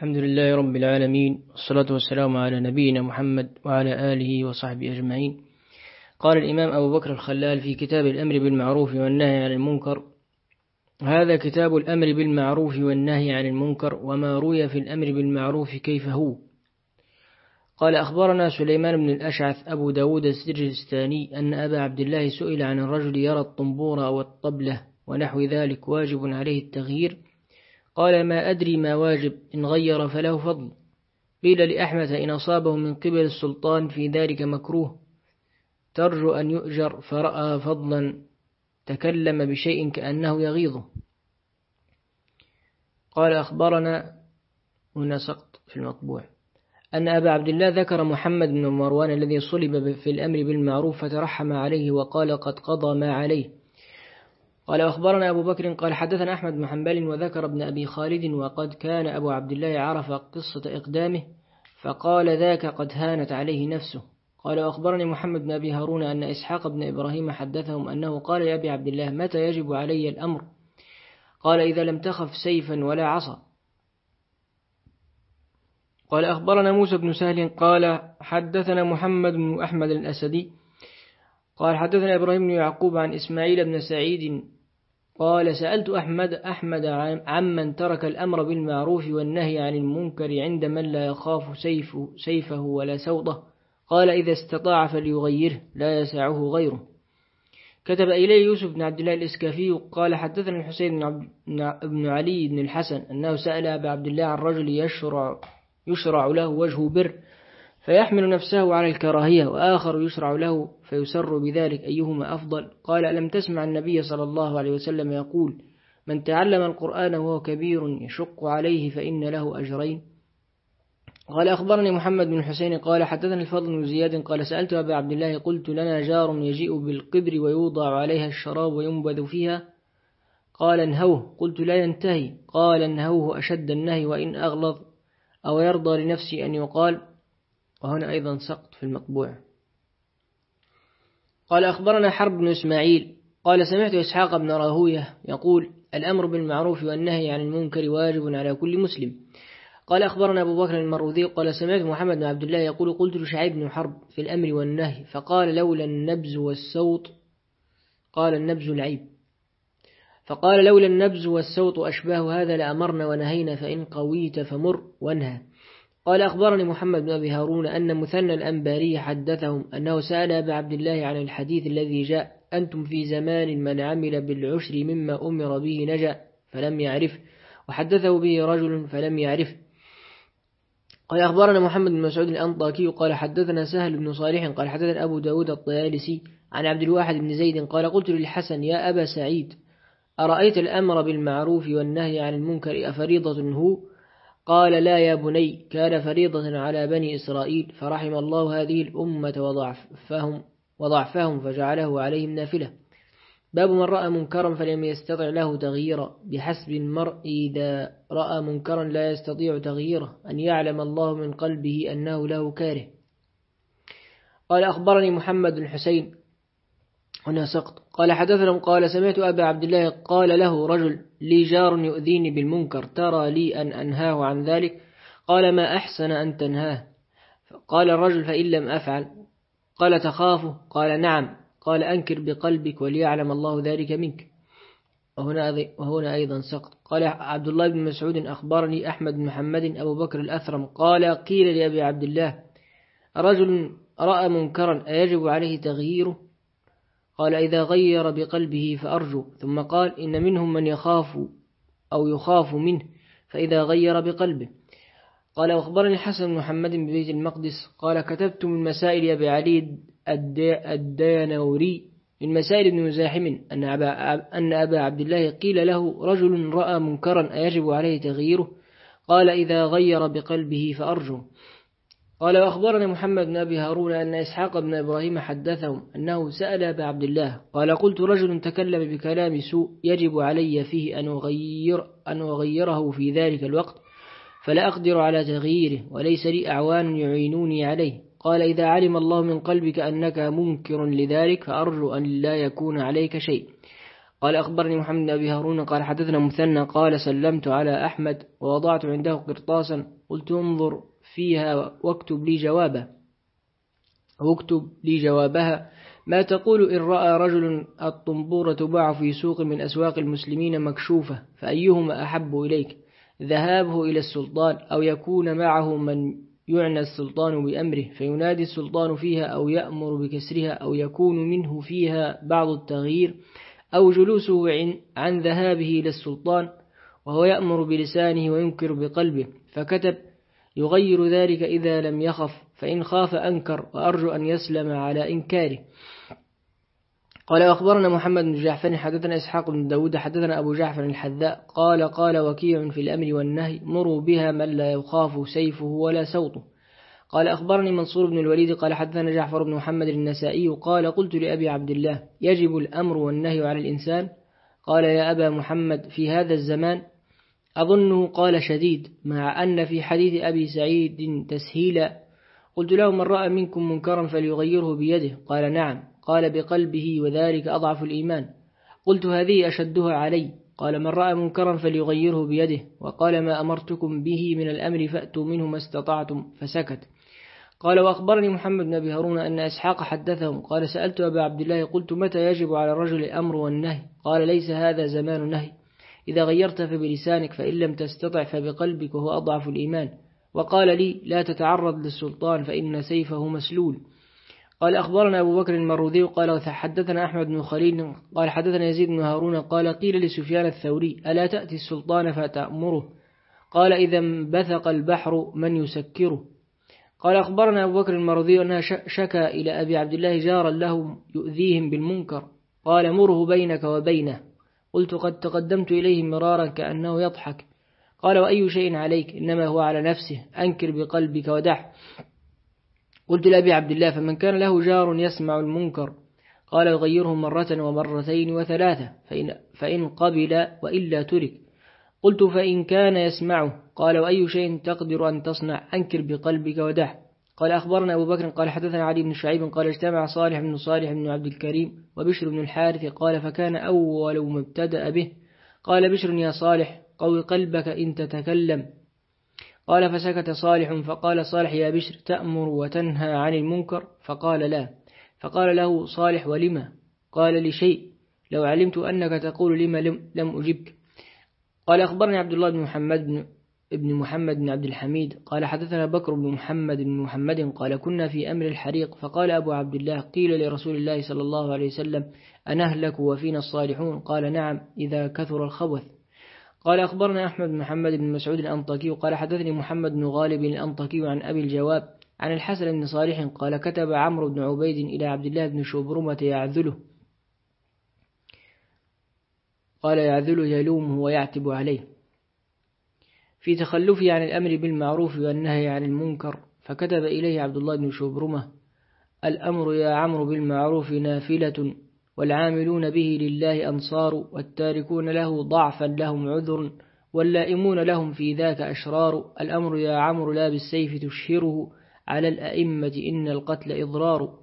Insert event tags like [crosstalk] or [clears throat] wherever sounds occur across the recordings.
الحمد لله رب العالمين والصلاة والسلام على نبينا محمد وعلى آله وصحبه أجمعين. قال الإمام أبو بكر الخلال في كتاب الأمر بالمعروف والنهي عن المنكر هذا كتاب الأمر بالمعروف والنهي عن المنكر وما روي في الأمر بالمعروف كيف هو؟ قال أخبرنا سليمان بن الأشعث أبو داود السجستاني أن أبا عبد الله سئل عن الرجل يرى الطنبور أو الطبلة ونحو ذلك واجب عليه التغيير قال ما أدري ما واجب إن غير فله فضل. قيل لأحمد إن أصابه من قبل السلطان في ذلك مكروه. ترجو أن يؤجر فرأى فضلا. تكلم بشيء كأنه يغيظه. قال أخبرنا هنا سقط في المطبوع أن أبا عبد الله ذكر محمد بن مروان الذي صلب في الأمر بالمعروف فترحم عليه وقال قد قضى ما عليه. قال أخبرنا أبو بكر قال حدثنا أحمد بن حنبل وذكر ابن أبي خالد وقد كان أبو عبد الله عرف قصة إقدامه فقال ذاك قد هانت عليه نفسه. قال أخبرني محمد بن أبي هارون أن إسحاق بن إبراهيم حدثهم أنه قال يا أبي عبد الله متى يجب علي الأمر؟ قال إذا لم تخف سيفا ولا عصا. قال أخبرنا موسى بن سهل قال حدثنا محمد بن أحمد الأسدي قال حدثنا إبراهيم بن يعقوب عن إسماعيل بن سعيد قال سألت أحمد أحمد عمن ترك الأمر بالمعروف والنهي عن المنكر عند من لا يخاف سيف سيفه ولا سوطه. قال إذا استطاع فليغيره لا يسعه غيره. كتب إليه يوسف بن عبد الله الإسكافي قال حدثنا الحسين بن علي بن الحسن أنه سأل أبا عبد الله عن رجل يشرع, يشرع له وجه بر فيحمل نفسه على الكراهية وآخر يشرع له فيسر بذلك أيهما أفضل. قال ألم تسمع النبي صلى الله عليه وسلم يقول من تعلم القرآن وهو كبير يشق عليه فإن له أجرين. قال أخبرني محمد بن حسين قال حدثني الفضل بن زياد قال سألت أبا عبد الله قلت لنا جار يجيء بالقبر ويوضع عليها الشراب وينبذ فيها. قال انهوه. قلت لا ينتهي. قال انهوه أشد النهي وإن أغلظ أو يرضى لنفسي أن يقال. وهنا أيضا سقط في المطبوع قال أخبرنا حرب بن إسماعيل. قال سمعت إسحاق بن راهوية يقول الأمر بالمعروف والنهي عن المنكر واجب على كل مسلم. قال أخبرنا أبو بكر المروذي قال سمعت محمد بن عبد الله يقول قلت لشعيب بن حرب في الأمر والنهي فقال لولا النبز والسوط قال النبز العيب. فقال لولا النبز والسوط أشباه هذا لأمرنا ونهينا فإن قويت فمر وانهى. قال أخبرني محمد بن أبي هارون أن مثنى الأنباري حدثهم أنه سأل أبا عبد الله عن الحديث الذي جاء أنتم في زمان من عمل بالعشر مما أمر به نجا فلم يعرف. وحدثه به رجل فلم يعرف. قال أخبرنا محمد بن مسعود الأنطاكي قال حدثنا سهل بن صالح قال حدثنا أبو داود الطيالسي عن عبد الواحد بن زيد قال قلت للحسن يا أبا سعيد أرأيت الأمر بالمعروف والنهي عن المنكر أفريضة هو؟ قال لا يا بني كان فريضة على بني إسرائيل فرحم الله هذه الأمة وضعفهم, وضعفهم فجعله عليهم نافلة. باب من رأى منكرا فلم يستطع له تغييرا. بحسب المرء إذا رأى منكرا لا يستطيع تغييره أن يعلم الله من قلبه أنه له كاره. قال أخبرني محمد بن حسين هنا سقط. قال حدثنا قال سمعت أبا عبد الله قال له رجل لي جار يؤذيني بالمنكر ترى لي أن أنهاه عن ذلك؟ قال ما أحسن أن تنهاه. قال الرجل فإن لم أفعل. قال تخافه قال نعم. قال أنكر بقلبك وليعلم الله ذلك منك. وهنا, وهنا أيضا سقط. قال عبد الله بن مسعود أخبرني أحمد بن محمد أبو بكر الأثرم. قال قيل لأبي عبد الله رجل رأى منكرا أيجب عليه تغييره؟ قال إذا غير بقلبه فأرجو. ثم قال إن منهم من يخاف أو يخاف منه فإذا غير بقلبه. قال أخبرني حسن بن محمد ببيت المقدس. قال كتبت من مسائل أبي علي الدينوري من مسائل ابن مزاحم أن أبا عبد الله قيل له رجل رأى منكرا أيجب عليه تغييره. قال إذا غير بقلبه فأرجو. قال وأخبرنا محمد بن أبي هارون أن إسحاق بن إبراهيم حدثهم أنه سأل أبا عبد الله قال قلت رجل تكلم بكلام سوء يجب علي فيه أن أغير أن أغيره في ذلك الوقت فلا أقدر على تغييره وليس لي أعوان يعينوني عليه. قال إذا علم الله من قلبك أنك منكر لذلك فأرجو أن لا يكون عليك شيء. قال أخبرني محمد بن أبي هارون قال حدثنا مثنى قال سلمت على أحمد ووضعت عنده قرطاسا قلت انظر فيها واكتب لي جوابه واكتب لي جوابها. ما تقول إن رأى رجل الطنبورة تباع في سوق من أسواق المسلمين مكشوفة فأيهما أحب إليك؟ ذهابه إلى السلطان أو يكون معه من يعنى السلطان بأمره؟ فينادي السلطان فيها أو يأمر بكسرها أو يكون منه فيها بعض التغيير؟ أو جلوسه عن ذهابه إلى السلطان وهو يأمر بلسانه وينكر بقلبه؟ فكتب يغير ذلك إذا لم يخف فإن خاف أنكر وأرجو أن يسلم على إنكاره. قال أخبرنا محمد بن جعفر حدثنا إسحاق بن داود حدثنا أبو جعفر الحذاء قال قال وكيع في الأمر والنهي مروا بها من لا يخاف سيفه ولا سوطه قال أخبرني منصور بن الوليد قال حدثنا جعفر بن محمد النسائي قال قلت لأبي عبد الله يجب الأمر والنهي على الإنسان؟ قال يا أبا محمد في هذا الزمان أظنه قال شديد مع أن في حديث أبي سعيد تسهيلا قلت له من رأى منكم منكرا فليغيره بيده. قال نعم قال بقلبه وذلك أضعف الإيمان. قلت هذه أشدها علي. قال من رأى منكرا فليغيره بيده. وقال ما أمرتكم به من الأمر فأتوا منه ما استطعتم فسكت. قال وأخبرني محمد بن أبي هارون أن إسحاق حدثهم. قال سألت أبا عبد الله قلت متى يجب على الرجل الأمر والنهي؟ قال ليس هذا زمان نهي. إذا غيرت فبلسانك فإن لم تستطع فبقلبك وهو أضعف الإيمان. وقال لي لا تتعرض للسلطان فإن سيفه مسلول. قال أخبرنا أبو بكر المروذي قال حدثنا أحمد بن خليل قال حدثنا يزيد بن هارون قال قيل لسفيان الثوري ألا تأتي السلطان فتأمره؟ قال إذا انبثق البحر من يسكره؟ قال أخبرنا أبو بكر المروذي أنها شكى إلى أبي عبد الله جارا لهم يؤذيهم بالمنكر. قال مره بينك وبينه. قلت قد تقدمت إليه مرارا كأنه يضحك. قال وأي شيء عليك؟ إنما هو على نفسه. أنكر بقلبك ودح. قلت لأبي عبد الله فمن كان له جار يسمع المنكر. قال يغيره مرة ومرتين وثلاثة فإن, فإن قبل وإلا ترك. قلت فإن كان يسمعه. قال وأي شيء تقدر أن تصنع؟ أنكر بقلبك ودح. قال أخبرنا أبو بكر قال حدثنا علي بن شعيب قال اجتمع صالح بن صالح بن عبد الكريم وبشر بن الحارث قال فكان أول ما ابتدأ به. قال بشر يا صالح قوي قلبك إن تتكلم. قال فسكت صالح فقال صالح يا بشر تأمر وتنهى عن المنكر؟ فقال لا. فقال له صالح ولما قال لشيء لو علمت أنك تقول لما لم أجبك. قال أخبرني عبد الله بن محمد ابن محمد بن عبد الحميد قال حدثنا بكر بن محمد بن محمد قال كنا في أمر الحريق فقال أبو عبد الله قيل لرسول الله صلى الله عليه وسلم أنهلك وفينا الصالحون قال نعم إذا كثر الخبث قال أخبرنا أحمد بن محمد بن مسعود الأنطاكي قال حدثني محمد بن غالب الأنطاكي عن أبي الجواب عن الحسن بن صالح قال كتب عمرو بن عبيد إلى عبد الله بن شبرمة يعذله قال يعذله يلومه ويعتب عليه في تخلفه عن الأمر بالمعروف والنهي عن المنكر فكتب إليه عبد الله بن شبرمة الأمر يا عمرو بالمعروف نافلة والعاملون به لله أنصار والتاركون له ضعفا لهم عذر واللائمون لهم في ذاك أشرار الأمر يا عمرو لا بالسيف تشهره على الأئمة إن القتل إضرار.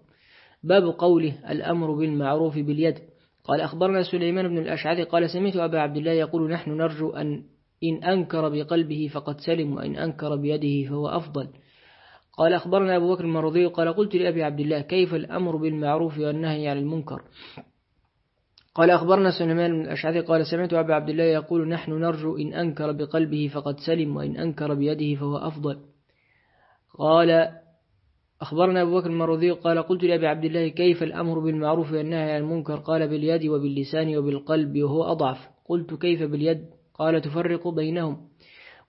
باب قوله الأمر بالمعروف باليد. قال أخبرنا سليمان بن الأشعث قال سمعت أبا عبد الله يقول نحن نرجو أن إن أنكر بقلبه فقد سلم وإن أنكر بيده فهو أفضل. قال أخبرنا أبو بكر المرضي قال قلت لأبي عبد الله كيف الأمر بالمعروف والنهي عن المنكر؟ قال أخبرنا سليمان بن الأشعث قال سمعت أبا عبد الله يقول نحن نرجو إن أنكر بقلبه فقد سلم وإن أنكر بيده فهو أفضل. قال أخبرنا أبو بكر المرضي قال قلت لأبي عبد الله كيف الأمر بالمعروف والنهي عن المنكر؟ قال باليد وباللسان وبالقلب وهو أضعف. قلت كيف باليد؟ قال تفرق بينهم.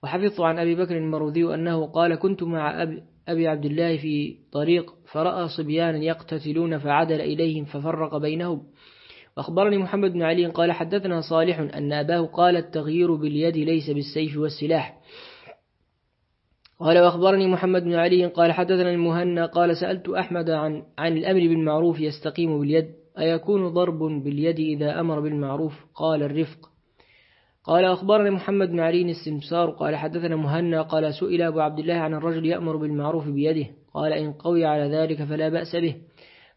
وحفظت عن أبي بكر المرضي أنه قال كنت مع أبي, أبي عبد الله في طريق فرأى صبيانا يقتتلون فعدل إليهم ففرق بينهم. أخبرني محمد بن علي قال حدثنا صالح أن أباه قال التغيير باليد ليس بالسيف والسلاح. قال وأخبرني محمد بن علي قال حدثنا المهنى قال سألت أحمد عن, عن الأمر بالمعروف يستقيم باليد. أيكون ضرب باليد إذا أمر بالمعروف؟ قال الرفق. قال أخبرني محمد بن السمسار قال حدثنا مهنا قال سئل أبو عبد الله عن الرجل يأمر بالمعروف بيده قال إن قوي على ذلك فلا بأس به.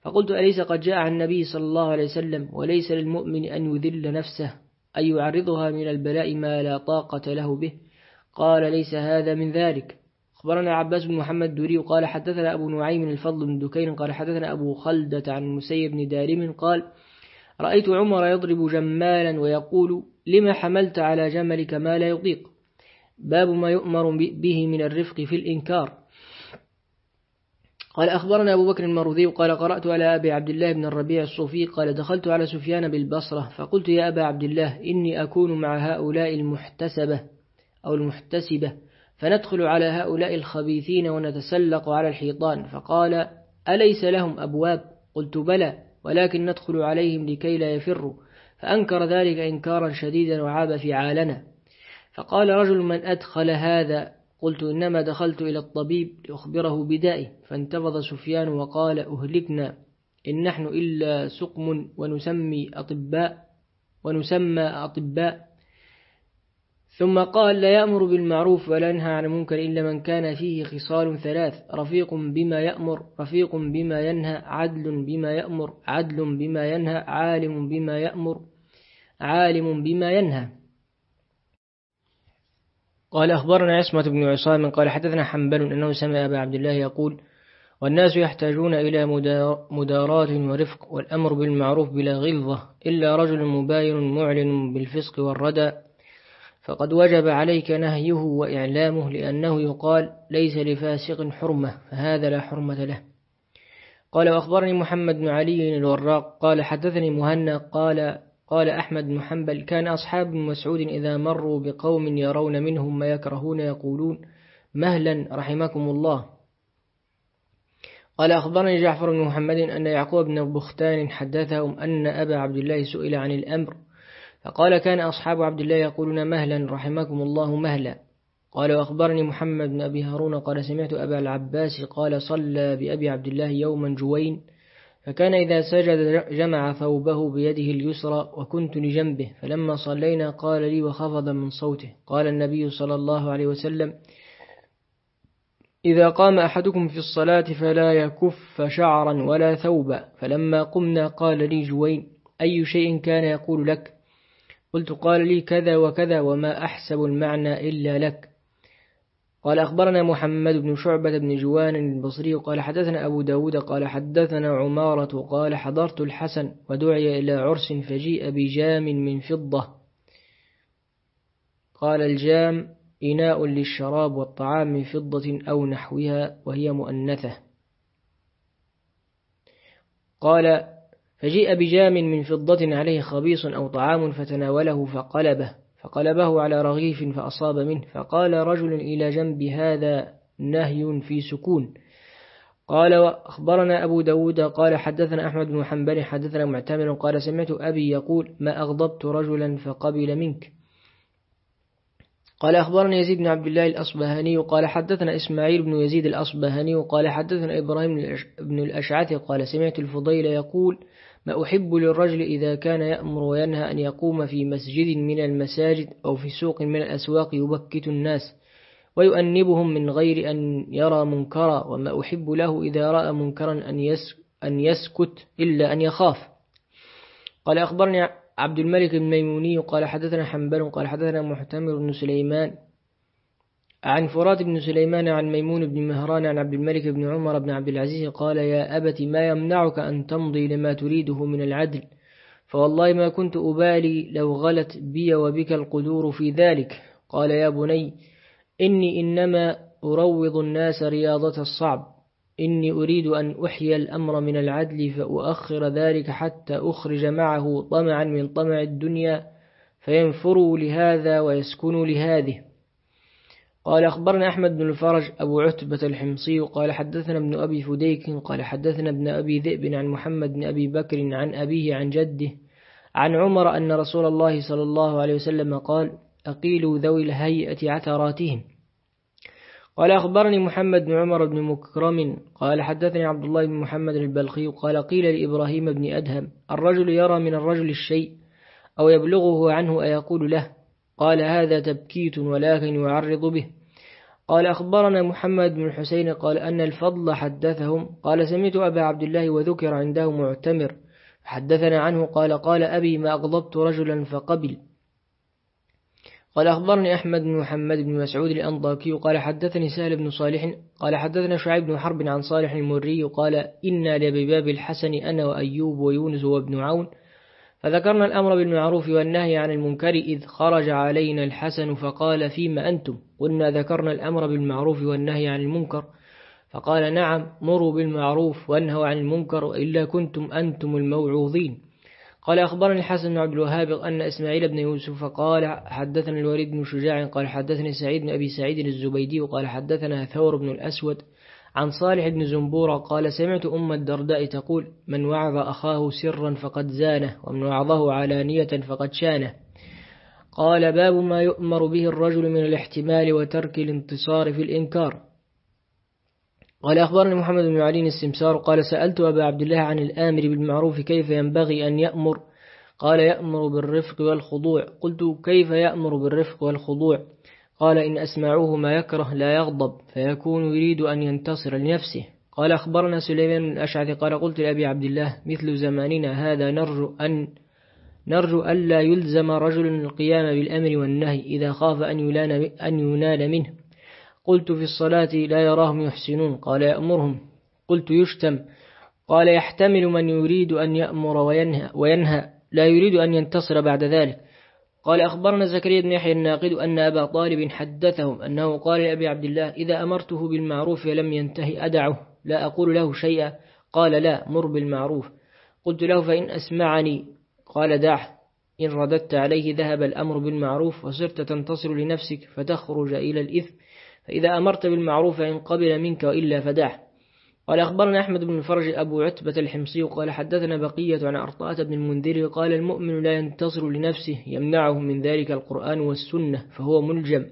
فقلت أليس قد جاء عن النبي صلى الله عليه وسلم وليس للمؤمن أن يذل نفسه أن يعرضها من البلاء ما لا طاقة له به؟ قال ليس هذا من ذلك. أخبرنا عباس بن محمد دوري قال حدثنا أبو نعيم الفضل بن دكين قال حدثنا أبو خلدة عن مسيب بن دارم قال رأيت عمر يضرب جمالا ويقول لما حملت على جملك ما لا يطيق؟ باب ما يؤمر به من الرفق في الإنكار. قال أخبرنا أبو بكر المرذي قال قرأت على أبي عبد الله بن الربيع الصوفي قال دخلت على سفيان بالبصرة فقلت يا أبا عبد الله إني أكون مع هؤلاء المحتسبة أو المحتسبة فندخل على هؤلاء الخبيثين ونتسلق على الحيطان. فقال أليس لهم أبواب؟ قلت بلى ولكن ندخل عليهم لكي لا يفروا. فأنكر ذلك إنكارا شديدا وعاب في عالنا فقال رجل من أدخل هذا قلت إنما دخلت إلى الطبيب لأخبره بدائي فانتفض سفيان وقال أهلكنا إن نحن إلا سقم ونسمي أطباء ونسمى أطباء. ثم قال لا يأمر بالمعروف ولا ينهى عن المنكر إلا من كان فيه خصال ثلاث رفيق بما يأمر رفيق بما ينهى عدل بما يأمر عدل بما ينهى عالم بما يأمر. عالم بما ينهى. قال أخبرنا عصمة بن عصام قال حدثنا حنبل أنه سمع أبا عبد الله يقول والناس يحتاجون إلى مدارات ورفق والأمر بالمعروف بلا غلظة إلا رجل مباين معلن بالفسق والردى. فقد وجب عليك نهيه وإعلامه لأنه يقال ليس لفاسق حرمة فهذا لا حرمة له. قال وأخبرني محمد بن علي الوراق قال حدثني مهنا قال قال أحمد بن حنبل كان أصحاب بن مسعود إذا مروا بقوم يرون منهم ما يكرهون يقولون مهلا رحمكم الله. قال أخبرني جعفر بن محمد أن يعقوب بن بختان حدثهم أن أبا عبد الله سئل عن الأمر فقال كان أصحاب عبد الله يقولون مهلا رحمكم الله مهلا. قال وأخبرني محمد بن أبي هارون قال سمعت أبا العباس قال صلى بأبي عبد الله يوما جوين فكان إذا سجد جمع ثوبه بيده اليسرى وكنت لجنبه فلما صلينا قال لي وخفض من صوته قال النبي صلى الله عليه وسلم إذا قام أحدكم في الصلاة فلا يكف شعرا ولا ثوبا. فلما قمنا قال لي جوين أي شيء كان يقول لك؟ قلت قال لي كذا وكذا وما أحسب المعنى إلا لك. قال أخبرنا محمد بن شعبة بن جوان البصري قال حدثنا أبو داود قال حدثنا عمارة قال حضرت الحسن ودعي إلى عرس فجيء بجام من فضة. قال الجام إناء للشراب والطعام من فضة أو نحوها وهي مؤنثة. قال فجيء بجام من فضة عليه خبيص أو طعام فتناوله فقلبه. فقلبه على رغيف فأصاب منه فقال رجل إلى جنب هذا نهي في سكون. قال وأخبرنا أبو داود قال حدثنا أحمد بن حنبل حدثنا معتمر قال سمعت أبي يقول ما أغضبت رجلا فقبل منك. قال أخبرني يزيد بن عبد الله الأصبهاني قال حدثنا إسماعيل بن يزيد الأصبهاني قال حدثنا إبراهيم بن الأشعث قال سمعت الفضيل يقول ما أحب للرجل إذا كان يأمر وينهى أن يقوم في مسجد من المساجد أو في سوق من الأسواق يبكت الناس ويؤنبهم من غير أن يرى منكرا وما أحب له إذا رأى منكرا أن يسكت إلا أن يخاف. قال أخبرني عبد الملك الميموني قال حدثنا حنبل قال حدثنا محتمر بن سليمان عن فرات بن سليمان عن ميمون بن مهران عن عبد الملك بن عمر بن عبد العزيز قال يا أبت ما يمنعك أن تمضي لما تريده من العدل؟ فوالله ما كنت أبالي لو غلت بي وبك القدور في ذلك. قال يا بني إني إنما أروض الناس رياضة الصعب. إني أريد أن أحيي الأمر من العدل فأؤخر ذلك حتى أخرج معه طمعا من طمع الدنيا فينفروا لهذا ويسكنوا لهذه. قال أخبرنا أحمد بن الفرج أبو عتبة الحمصي قال حدثنا ابن أبي فديك قال حدثنا ابن أبي ذئب عن محمد بن أبي بكر عن أبيه عن جده عن عمر أن رسول الله صلى الله عليه وسلم قال أقيلوا ذوي الهيئة عثراتهم. قال أخبرني محمد بن عمر بن مكرم قال حدثني عبد الله بن محمد البلخي قال قيل لإبراهيم بن أدهم الرجل يرى من الرجل الشيء أو يبلغه عنه أيقول له قال هذا تبكيت ولكن يعرض به. قال أخبرنا محمد بن الحسين قال أن الفضل حدثهم. قال سمعت أبا عبد الله وذكر عنده معتمر. حدثنا عنه قال قال أبي ما أغضبت رجلا فقبل. قال أخبرني أحمد بن محمد بن مسعود الأنضاكي قال حدثني سهل بن صالح. قال حدثنا شعيب بن حرب عن صالح المري قال إنا لبباب الحسن أنا وأيوب ويونس وابن عون. فذكرنا الأمر بالمعروف والنهي عن المنكر إذ خرج علينا الحسن فقال فيما أنتم؟ قلنا ذكرنا الأمر بالمعروف والنهي عن المنكر. فقال نعم مروا بالمعروف وانهوا عن المنكر وإلا كنتم أنتم الموعوظين. قال أخبرني الحسن بن عبد الوهاب أن إسماعيل بن يوسف قال حدثنا الوليد بن شجاع قال حدثني سعيد بن أبي سعيد الزبيدي وقال حدثنا ثور بن الأسود عن صالح بن زنبورة قال سمعت أم الدرداء تقول من وعظ أخاه سرا فقد زانه ومن وعظه علانية فقد شانه قال باب ما يؤمر به الرجل من الاحتمال وترك الانتصار في الإنكار قال أخبرني محمد بن علي السمسار قال سألت أبا عبد الله عن الآمر بالمعروف كيف ينبغي أن يأمر؟ قال يأمر بالرفق والخضوع قلت كيف يأمر بالرفق والخضوع؟ قال إن أسمعوه ما يكره لا يغضب فيكون يريد أن ينتصر لنفسه. قال أخبرنا سليمان الأشعث قال قلت لأبي عبد الله مثل زماننا هذا نرجو أن نرجو ألا يلزم رجل القيام بالأمر والنهي إذا خاف أن, أن ينال منه. قلت في الصلاة لا يراهم يحسنون. قال يأمرهم. قلت يشتم. قال يحتمل من يريد أن يأمر وينهى, وينهى. لا يريد أن ينتصر بعد ذلك. قال أخبرنا زكريا بن يحيى الناقد أن أبا طالب حدثهم أنه قال لأبي عبد الله إذا أمرته بالمعروف ولم ينتهي أدعه لا أقول له شيئا قال لا مر بالمعروف. قلت له فإن أسمعني قال دعه. إن رددت عليه ذهب الأمر بالمعروف وصرت تنتصر لنفسك فتخرج إلى الإثم. فإذا أمرت بالمعروف إن قبل منك وإلا فدعه. قال أخبرنا أحمد بن فرج أبو عتبة الحمصي قال حدثنا بقية عن أرطاة بن المنذر قال المؤمن لا ينتصر لنفسه يمنعه من ذلك القرآن والسنة فهو ملجم.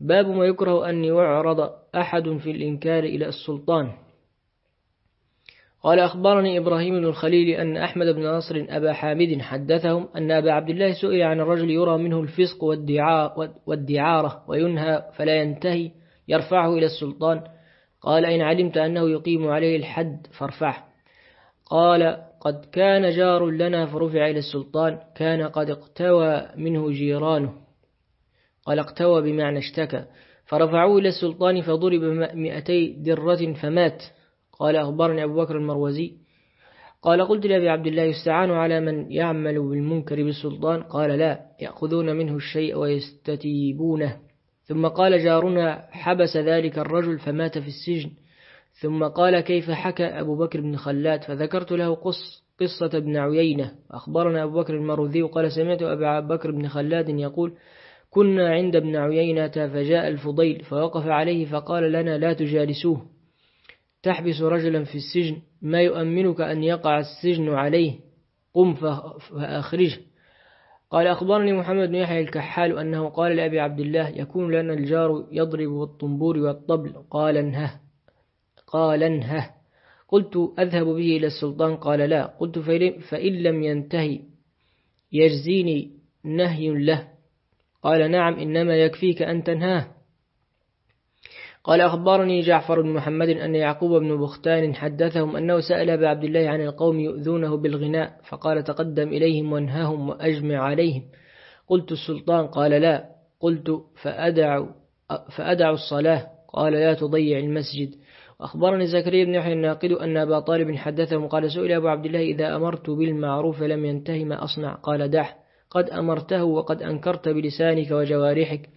باب ما يكره أن يعرض أحد في الإنكار إلى السلطان. قال أخبرني إبراهيم بن الخليل أن أحمد بن نصر أبا حامد حدثهم أن أبا عبد الله سئل عن الرجل يرى منه الفسق والدعارة وينهى فلا ينتهي يرفعه إلى السلطان. قال إن علمت أنه يقيم عليه الحد فارفعه. قال قد كان جار لنا فرفع إلى السلطان كان قد اقتوى منه جيرانه. قال اقتوى بمعنى اشتكى. فرفعوه إلى السلطان فضرب مئتي درة فمات. قال أخبرني أبو بكر المروزي. قال قلت لأبي عبد الله يستعان على من يعمل بالمنكر بالسلطان؟ قال لا يأخذون منه الشيء ويستتيبونه. ثم قال جارنا حبس ذلك الرجل فمات في السجن. ثم قال كيف حكى أبو بكر بن خلاد؟ فذكرت له قص قصة ابن عيينة. أخبرنا أبو بكر المروذي وقال سمعت أبا بكر بن خلاد يقول كنا عند ابن عيينة فجاء الفضيل فوقف عليه فقال لنا لا تجالسوه. تحبس رجلا في السجن ما يؤمنك أن يقع السجن عليه؟ قم فأخرجه. قال أخبرني محمد بن يحيى الكحال أنه قال لأبي عبد الله يكون لنا الجار يضرب بالطنبور والطبل. قال انهه. قال انهه. قلت أذهب به إلى السلطان. قال لا. قلت فإن لم ينتهي يجزيني نهي له. قال نعم إنما يكفيك أن تنهاه. قال أخبرني جعفر بن محمد أن يعقوب بن بختان حدثهم أنه سأل أبا عبد الله عن القوم يؤذونه بالغناء فقال تقدم إليهم وانهاهم وأجمع عليهم. قلت السلطان قال لا. قلت فأدع, فأدع الصلاة. قال لا تضيع المسجد. أخبرني زكريا بن يحيى الناقد أن أبا طالب حدثهم قال سئل أبو عبد الله إذا أمرت بالمعروف لم ينتهي ما أصنع. قال دح قد أمرته وقد أنكرت بلسانك وجوارحك.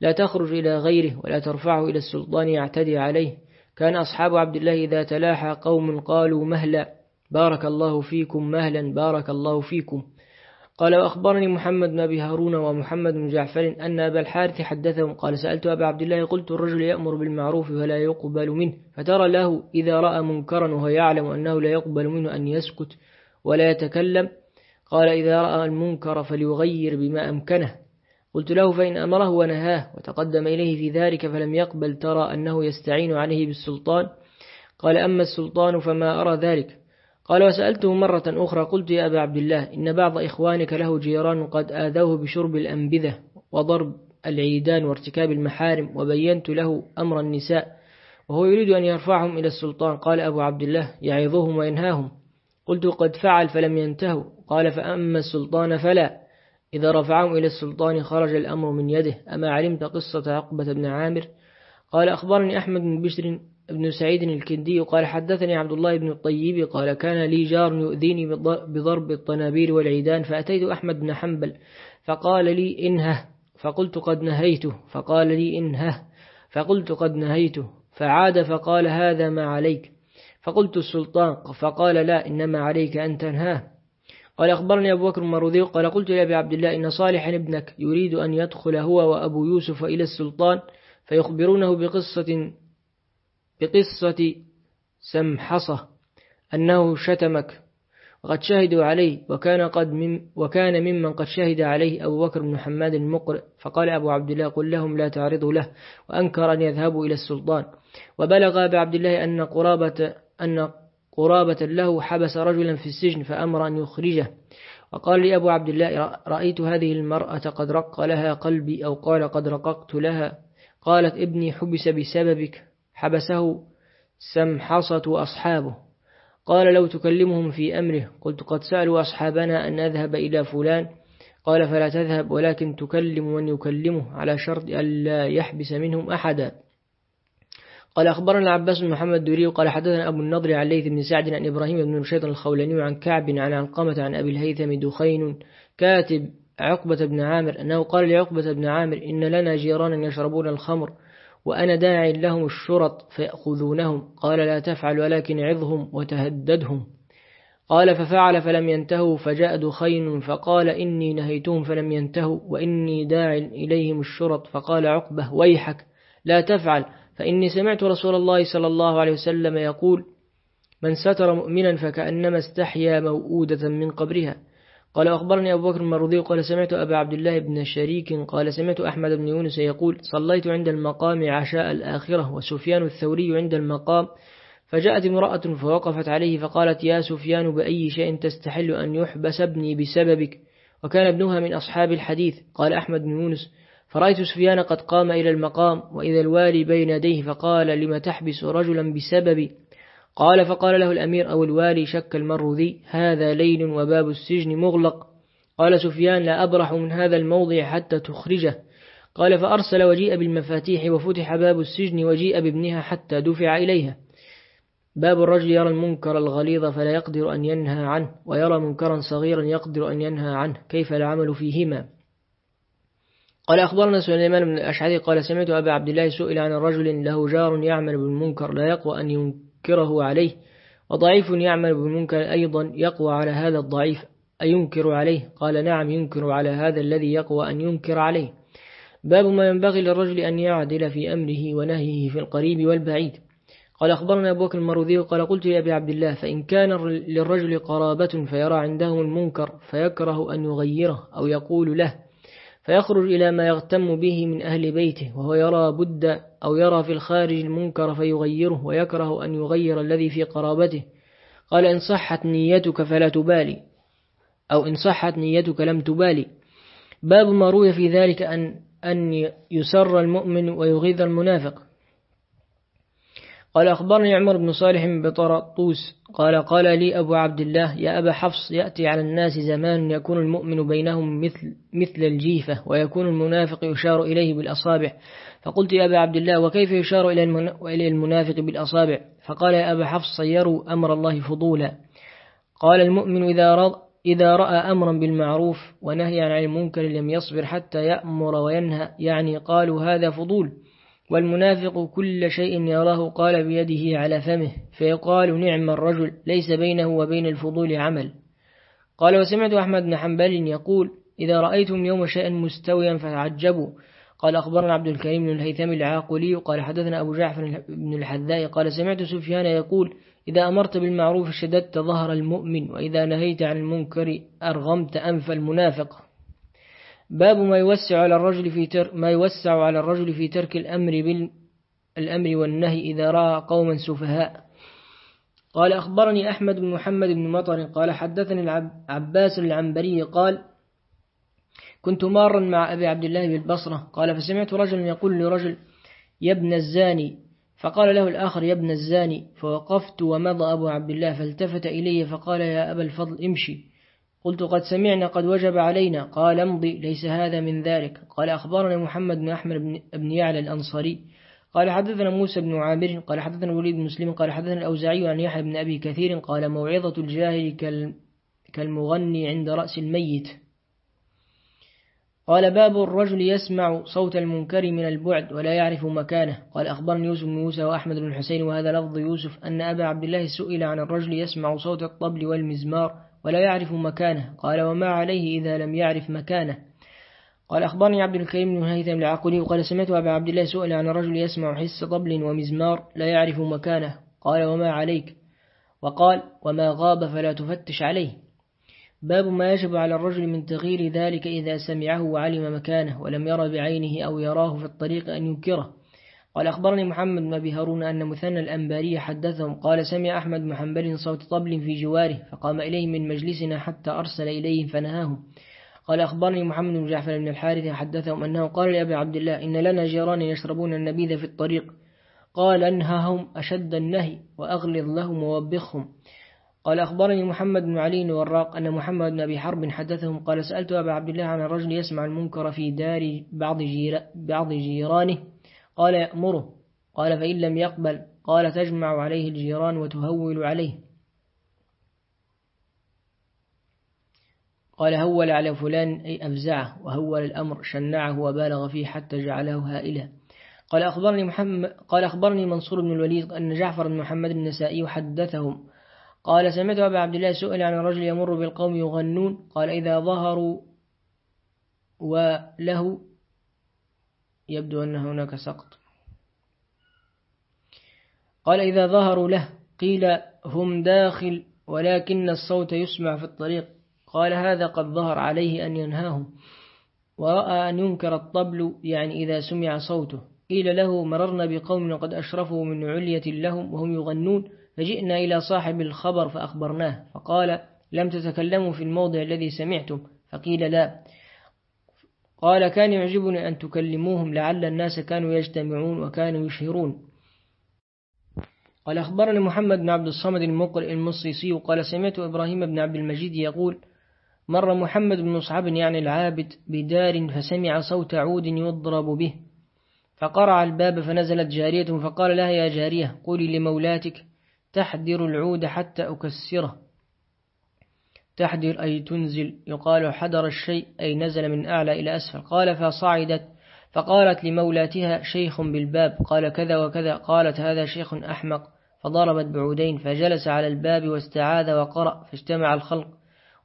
لا تخرج إلى غيره ولا ترفعه إلى السلطان يعتدي عليه. كان أصحاب عبد الله إذا تلاحى قوم قالوا مهلا بارك الله فيكم مهلا بارك الله فيكم. قال وأخبرني محمد بن هارون ومحمد بن جعفر أن أبا الحارث حدثهم. قال سألت أبا عبد الله قلت الرجل يأمر بالمعروف ولا يقبل منه. فترى له إذا رأى منكرا وهو يعلم أنه لا يقبل منه أن يسكت ولا يتكلم. قال إذا رأى المنكر فليغير بما أمكنه. قلت له فإن أمره ونهاه وتقدم إليه في ذلك فلم يقبل ترى أنه يستعين عليه بالسلطان. قال أما السلطان فما أرى ذلك. قال وسألته مرة أخرى قلت يا أبا عبد الله إن بعض إخوانك له جيران قد آذوه بشرب الأنبذة وضرب, العيدان وارتكاب المحارم وبينت له أمر النساء وهو يريد أن يرفعهم إلى السلطان. قال أبو عبد الله يعظهم وينهاهم. قلت قد فعل فلم ينتهوا. قال فأما السلطان فلا. إذا رفعهم إلى السلطان خرج الأمر من يده. أما علمت قصة عقبة بن عامر؟ قال أخبرني أحمد بن بشر بن سعيد الكندي قال حدثني عبد الله بن الطيب قال كان لي جار يؤذيني بضرب الطنابير والعيدان فأتيت أحمد بن حنبل فقال لي إنهه فقلت قد نهيته فقال لي إنهه فقلت قد نهيته فعاد فقال هذا ما عليك فقلت السلطان فقال لا إنما عليك أن تنهاه. قال أخبرني أبو بكر المروذي قال قلت لأبي عبد الله إن صالحا ابنك يريد أن يدخل هو وأبو يوسف إلى السلطان فيخبرونه بقصة بقصة سمحصة أنه شتمك وقد شهدوا عليه وكان, قد من وكان ممن قد شهد عليه أبو بكر بن حماد المقرئ فقال أبو عبد الله قل لهم لا تعرضوا له وأنكر أن يذهبوا إلى السلطان وبلغ أبي عبد الله أن قرابة, أن قرابة له حبس رجلا في السجن فأمر أن يخرجه. وقال لي أبو عبد الله رأيت هذه المرأة قد رق لها قلبي أو قال قد رققت لها. قالت ابني حبس بسببك. حبسه سمحصة أصحابه. قال لو تكلمهم في أمره. قلت قد سألوا أصحابنا أن نذهب إلى فلان. قال فلا تذهب ولكن تكلم من يكلمه على شرط ألا يحبس منهم أحدا. قال أخبرنا العباس بن محمد دوري قال حدثنا أبو النضر عن ليث بن سعد عن إبراهيم بن رشيد الخولاني عن كعب عن علقمة عن أبي الهيثم دخين كاتب عقبة بن عامر أنه قال لعقبة بن عامر إن لنا جيرانا يشربون الخمر وأنا داعي لهم الشرط فيأخذونهم قال لا تفعل ولكن عظهم وتهددهم قال ففعل فلم ينتهوا فجاء دخين فقال إني نهيتهم فلم ينتهوا وإني داع إليهم الشرط فقال عقبة ويحك لا تفعل فإني سمعت رسول الله صلى الله عليه وسلم يقول من ستر مؤمنا فكأنما استحيا موؤودة من قبرها. قال أخبرني أبو بكر المرضي قال سمعت أبا عبد الله بن شريك. قال سمعت أحمد بن يونس يقول صليت عند المقام عشاء الآخرة وسفيان الثوري عند المقام. فجاءت امرأة فوقفت عليه فقالت يا سفيان بأي شيء تستحل أن يحبس ابني بسببك؟ وكان ابنها من أصحاب الحديث. قال أحمد بن يونس فرأيت سفيان قد قام إلى المقام وإذا الوالي بين يديه فقال لم تحبس رجلا بسببي قال فقال له الأمير أو الوالي شك المر ذي هذا ليل وباب السجن مغلق. قال سفيان لا أبرح من هذا الموضع حتى تخرجه. قال فأرسل وجيء بالمفاتيح وفتح باب السجن وجيء بابنها حتى دفع إليها. باب الرجل يرى المنكر الغليظ فلا يقدر أن ينهى عنه ويرى منكرا صغيرا يقدر أن ينهى عنه كيف العمل فيهما؟ قال أخبرنا سليمان بن الأشعري قال سمعت أبا عبد الله سئل عن الرجل له جار يعمل بالمنكر لا يقوى أن ينكره عليه وضعيف يعمل بالمنكر أيضا يقوى على هذا الضعيف أينكر عليه قال نعم ينكر على هذا الذي يقوى أن ينكر عليه باب ما ينبغي للرجل أن يعدل في أمره ونهيه في القريب والبعيد قال أخبرنا أبو بكر المروذي قال قلت لأبي عبد الله فإن كان للرجل قرابة فيرى عندهم المنكر فيكره أن يغيره أو يقول له فيخرج إلى ما يغتم به من أهل بيته وهو يرى بد أو يرى في الخارج المنكر فيغيره ويكره أن يغير الذي في قرابته. قال إن صحت نيتك فلا تبالي أو إن صحت نيتك لم تبالي. باب ما روي في ذلك أن, أن يسر المؤمن ويغيظ المنافق. قال أخبرني عمر بن صالح بطرطوس. قال قال لي أبو عبد الله يا أبا حفص يأتي على الناس زمان يكون المؤمن بينهم مثل, مثل الجيفة ويكون المنافق يشار إليه بالأصابع. فقلت يا أبا عبد الله وكيف يشار إلى المنافق بالأصابع؟ فقال يا أبا حفص صيروا أمر الله فضولا. قال المؤمن إذا, إذا رأى أمرا بالمعروف ونهي عن المنكر لم يصبر حتى يأمر وينهى يعني قالوا هذا فضول. والمنافق كل شيء يراه قال بيده على فمه فيقال نعم الرجل ليس بينه وبين الفضول عمل. قال وسمعت أحمد بن حنبل يقول إذا رأيتم يوم شيء مستويا فتعجبوا. قال أخبرنا عبد الكريم بن الهيثم العاقلي قال حدثنا أبو جعفر بن الحذاء قال سمعت سفيان يقول إذا أمرت بالمعروف شددت ظهر المؤمن وإذا نهيت عن المنكر أرغمت أنف المنافق. باب ما يوسع على الرجل في تر ما يوسع على الرجل في ترك الأمر بالأمر والنهي إذا رأى قوما سفهاء. قال أخبرني أحمد بن محمد بن مطر قال حدثني العباس العنبري قال كنت مارا مع أبي عبد الله بالبصرة. قال فسمعت رجلا يقول لرجل يا ابن الزاني فقال له الآخر يا ابن الزاني فوقفت ومضى أبو عبد الله فالتفت إلي فقال يا أبا الفضل امشي قلت قد سمعنا قد وجب علينا. قال امضي ليس هذا من ذلك. قال أخبرنا محمد بن أحمد بن يعلى الأنصاري. قال حدثنا موسى بن عامر قال حدثنا وليد بن مسلم قال حدثنا الأوزاعي عن يحيى بن أبي كثير قال موعظة الجاهل كالمغني عند رأس الميت. قال باب الرجل يسمع صوت المنكر من البعد ولا يعرف مكانه. قال أخبرني يوسف بن موسى وأحمد بن حسين وهذا لفظ يوسف أن أبا عبد الله سئل عن الرجل يسمع صوت الطبل والمزمار. ولا يعرف مكانه. قال وما عليه إذا لم يعرف مكانه. قال أخبرني عبد الكريم بن هيثم العقلي وقال سمعت أبا عبد الله سئل عن الرجل يسمع حس طبل ومزمار لا يعرف مكانه. قال وما عليك؟ وقال وما غاب فلا تفتش عليه. باب ما يجب على الرجل من تغيير ذلك إذا سمعه وعلم مكانه ولم يرى بعينه أو يراه في الطريق أن ينكره. قال أخبرني محمد بن أبي هارون أن مثنى الأنباري حدثهم قال سمع أحمد بن حنبل صوت طبل في جواره فقام إليه من مجلسنا حتى أرسل إليه فنهاهم. قال أخبرني محمد بن جعفر بن الحارث حدثهم أنه قال لأبي عبد الله إن لنا جيران يشربون النبيذ في الطريق. قال أنههم أشد النهي وأغلظ لهم ووبخهم. قال أخبرني محمد بن علي والراق أن محمد بن أبي حرب حدثهم قال سألت أبا عبد الله عن الرجل يسمع المنكر في دار بعض, جير بعض جيرانه. قال يأمره. قال فإن لم يقبل قال تجمع عليه الجيران وتهول عليه. قال هول على فلان أي أفزعه وهول الأمر شنعه وبالغ فيه حتى جعله هائلا قال أخبرني, محمد قال أخبرني منصور بن الوليد أن جعفر بن محمد النسائي حدثهم. قال سمعت أبا عبد الله سئل عن الرجل يمر بالقوم يغنون قال إذا ظهروا وله يبدو أن هناك سقط. قال إذا ظهروا له قيل هم داخل ولكن الصوت يسمع في الطريق. قال هذا قد ظهر عليه أن ينهاهم ورأى أن ينكر الطبل يعني إذا سمع صوته. قيل له مررنا بقوم قد أشرفوا من علية لهم وهم يغنون فجئنا إلى صاحب الخبر فأخبرناه. فقال لم تتكلموا في الموضع الذي سمعتم؟ فقيل لا. قال كان يعجبني أن تكلموهم لعل الناس كانوا يجتمعون وكانوا يشهرون. قال أخبرني محمد بن عبد الصمد المقرئ المصيصي قال سمعت إبراهيم بن عبد المجيد يقول مر محمد بن مصعب يعني العابد بدار فسمع صوت عود يضرب به. فقرع الباب فنزلت جارية فقال لها يا جارية قولي لمولاتك تحدر العود حتى أكسره. تحدر أي تنزل يقال حدر الشيء أي نزل من أعلى إلى أسفل. قال فصعدت فقالت لمولاتها شيخ بالباب قال كذا وكذا قالت هذا شيخ أحمق. فضربت بعودين فجلس على الباب واستعاذ وقرأ فاجتمع الخلق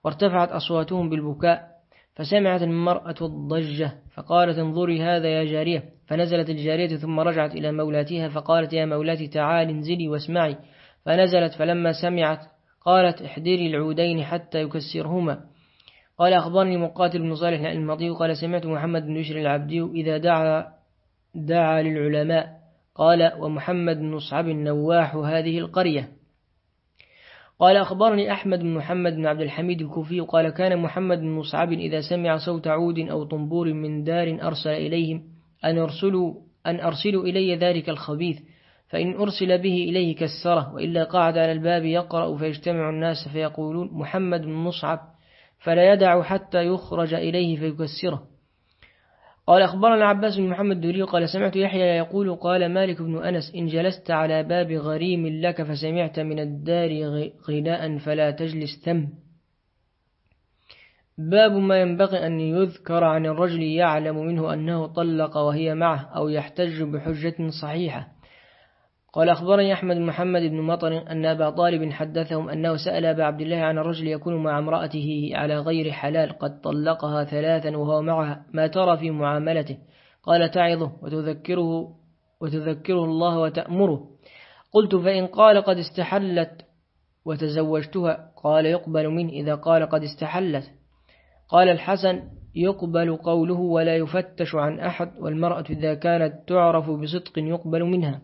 وارتفعت أصواتهم بالبكاء فسمعت المرأة الضجة فقالت انظري هذا يا جارية. فنزلت الجارية ثم رجعت إلى مولاتها فقالت يا مولاتي تعالي انزلي واسمعي. فنزلت فلما سمعت قالت احذري العودين حتى يكسرهما. قال أخبرني مقاتل بن صالح المضي قال سمعت محمد بن يشر العبدي إذا دعا دعا للعلماء. قال ومحمد بن صعب النواح هذه القرية. قال أخبرني أحمد بن محمد بن عبد الحميد الكوفي قال كان محمد بن مصعب إذا سمع صوت عود أو طنبور من دار أرسل إليهم أن أرسلوا, أن أرسلوا إلي ذلك الخبيث. فإن أرسل به إليه كسره وإلا قعد على الباب يقرأ فيجتمع الناس فيقولون محمد بن مصعب فلا يدع حتى يخرج إليه فيكسره. قال أخبرنا عباس بن محمد دولي قال سمعت يحيى يقول قال مالك بن أنس إن جلست على باب غريم لك فسمعت من الدار غناء فلا تجلس تم. باب ما ينبغي أن يذكر عن الرجل يعلم منه أنه طلق وهي معه أو يحتج بحجة صحيحة. قال أخبرني أحمد بن محمد بن مطر أن أبا طالب حدثهم أنه سأل أبا عبد الله عن الرجل يكون مع امرأته على غير حلال قد طلقها ثلاثا وهو معها ما ترى في معاملته. قال تعظه وتذكره وتذكره الله وتأمره. قلت فإن قال قد استحلت وتزوجتها قال يقبل منه إذا قال قد استحلت. قال الحسن يقبل قوله ولا يفتش عن أحد والمرأة إذا كانت تعرف بصدق يقبل منها.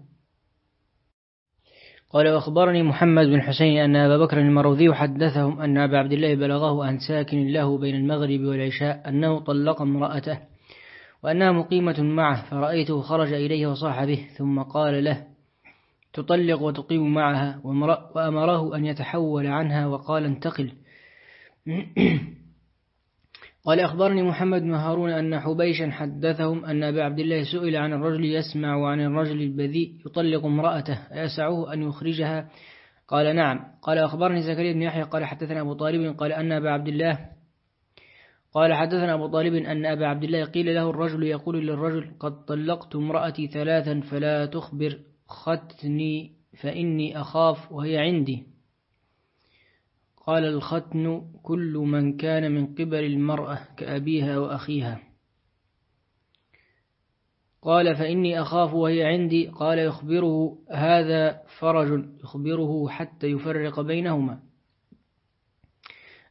قال وأخبرني محمد بن حسين أن أبا بكر المروذي حدثهم أن أبا عبد الله بلغه عن ساكن له بين المغرب والعشاء أنه طلق امرأته وأنها مقيمة معه فرأيته خرج إليه وصاح به ثم قال له تطلق وتقيم معها. وأمره أن يتحول عنها وقال انتقل. [clears throat] قال أخبرني محمد بن هارون أن حبيشا حدثهم أن أبا عبد الله سئل عن الرجل يسمع وعن الرجل البذيء يطلق امرأته أيسعه أن يخرجها؟ قال نعم. قال أخبرني زكريا بن يحيى قال حدثنا أبو طالب قال أن أبا عبد الله قال حدثنا أبو طالب أن أبا عبد الله قيل له الرجل يقول للرجل قد طلقت امرأتي ثلاثا فلا تخبر ختني فإني أخاف وهي عندي. قال الختن كل من كان من قبل المرأة كأبيها وأخيها. قال فإني أخاف وهي عندي. قال يخبره هذا فرج يخبره حتى يفرق بينهما.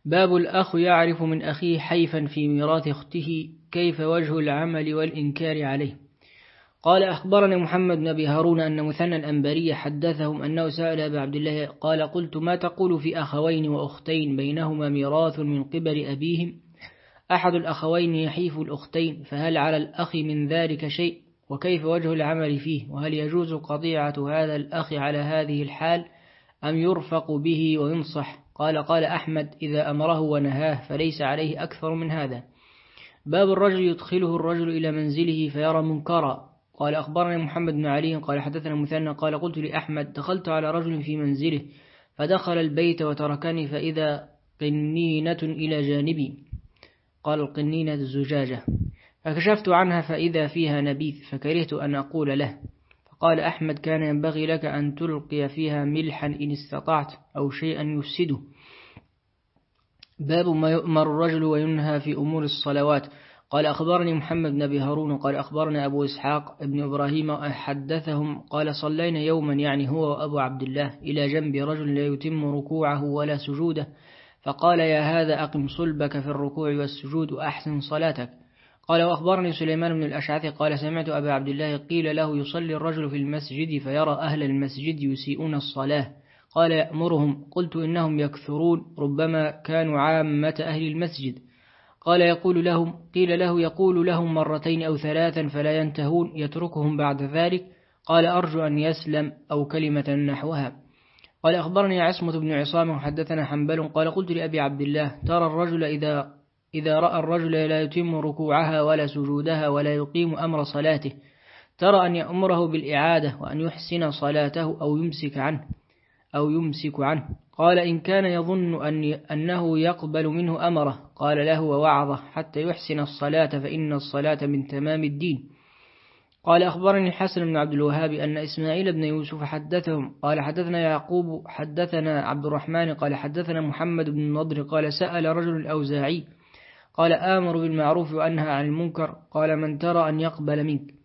باب الأخ يعرف من أخيه حيفا في ميراث أخته كيف وجه العمل والإنكار عليه. قال أخبرنا محمد بن أبي هارون أن مثنى الأنبري حدثهم أنه سأل أبا عبد الله قال قلت ما تقول في أخوين وأختين بينهما ميراث من قبل أبيهم؟ أحد الأخوين يحيف الأختين فهل على الأخ من ذلك شيء؟ وكيف وجه العمل فيه؟ وهل يجوز قطيعة هذا الأخ على هذه الحال؟ أم يرفق به وينصح؟ قال قال أحمد إذا أمره ونهاه فليس عليه أكثر من هذا. باب الرجل يدخله الرجل إلى منزله فيرى منكرا. قال أخبرنا محمد بن علي قال حدثنا مثنى قال قلت لأحمد دخلت على رجل في منزله فدخل البيت وتركني فإذا قنينة إلى جانبي. قال القنينة الزجاجة. فكشفت عنها فإذا فيها نبيذ فكرهت أن أقول له. فقال أحمد كان ينبغي لك أن تلقي فيها ملحا إن استطعت أو شيئا يفسده. باب ما يؤمر الرجل وينهى في أمور الصلوات. قال أخبرني محمد بن أبي هارون قال أخبرنا أبو إسحاق ابن إبراهيم حدثهم قال صلينا يوما يعني هو وأبو عبد الله إلى جنب رجل لا يتم ركوعه ولا سجوده فقال يا هذا أقم صلبك في الركوع والسجود وأحسن صلاتك. قال وأخبرني سليمان بن الأشعث قال سمعت أبا عبد الله قيل له يصلي الرجل في المسجد فيرى أهل المسجد يسيئون الصلاة. قال يأمرهم قلت إنهم يكثرون ربما كانوا عامة أهل المسجد. قال يقول لهم قيل له يقول لهم مرتين أو ثلاثا فلا ينتهون يتركهم بعد ذلك. قال أرجو أن يسلم أو كلمة نحوها. قال أخبرني عصمة بن عصام وحدثنا حنبل قال قلت لأبي عبد الله ترى الرجل إذا إذا رأى الرجل لا يتم ركوعها ولا سجودها ولا يقيم أمر صلاته ترى أن يأمره بالإعادة وأن يحسن صلاته أو يمسك عنه. أو يمسك عنه. قال إن كان يظن أن أنه يقبل منه أمره قال له ووعظه حتى يحسن الصلاة فإن الصلاة من تمام الدين. قال أخبرني الحسن بن عبد الوهاب أن إسماعيل بن يوسف حدثهم قال حدثنا يعقوب حدثنا عبد الرحمن قال حدثنا محمد بن النضر قال سأل رجل الأوزاعي قال آمر بالمعروف وأنهى عن المنكر قال من ترى أن يقبل منك.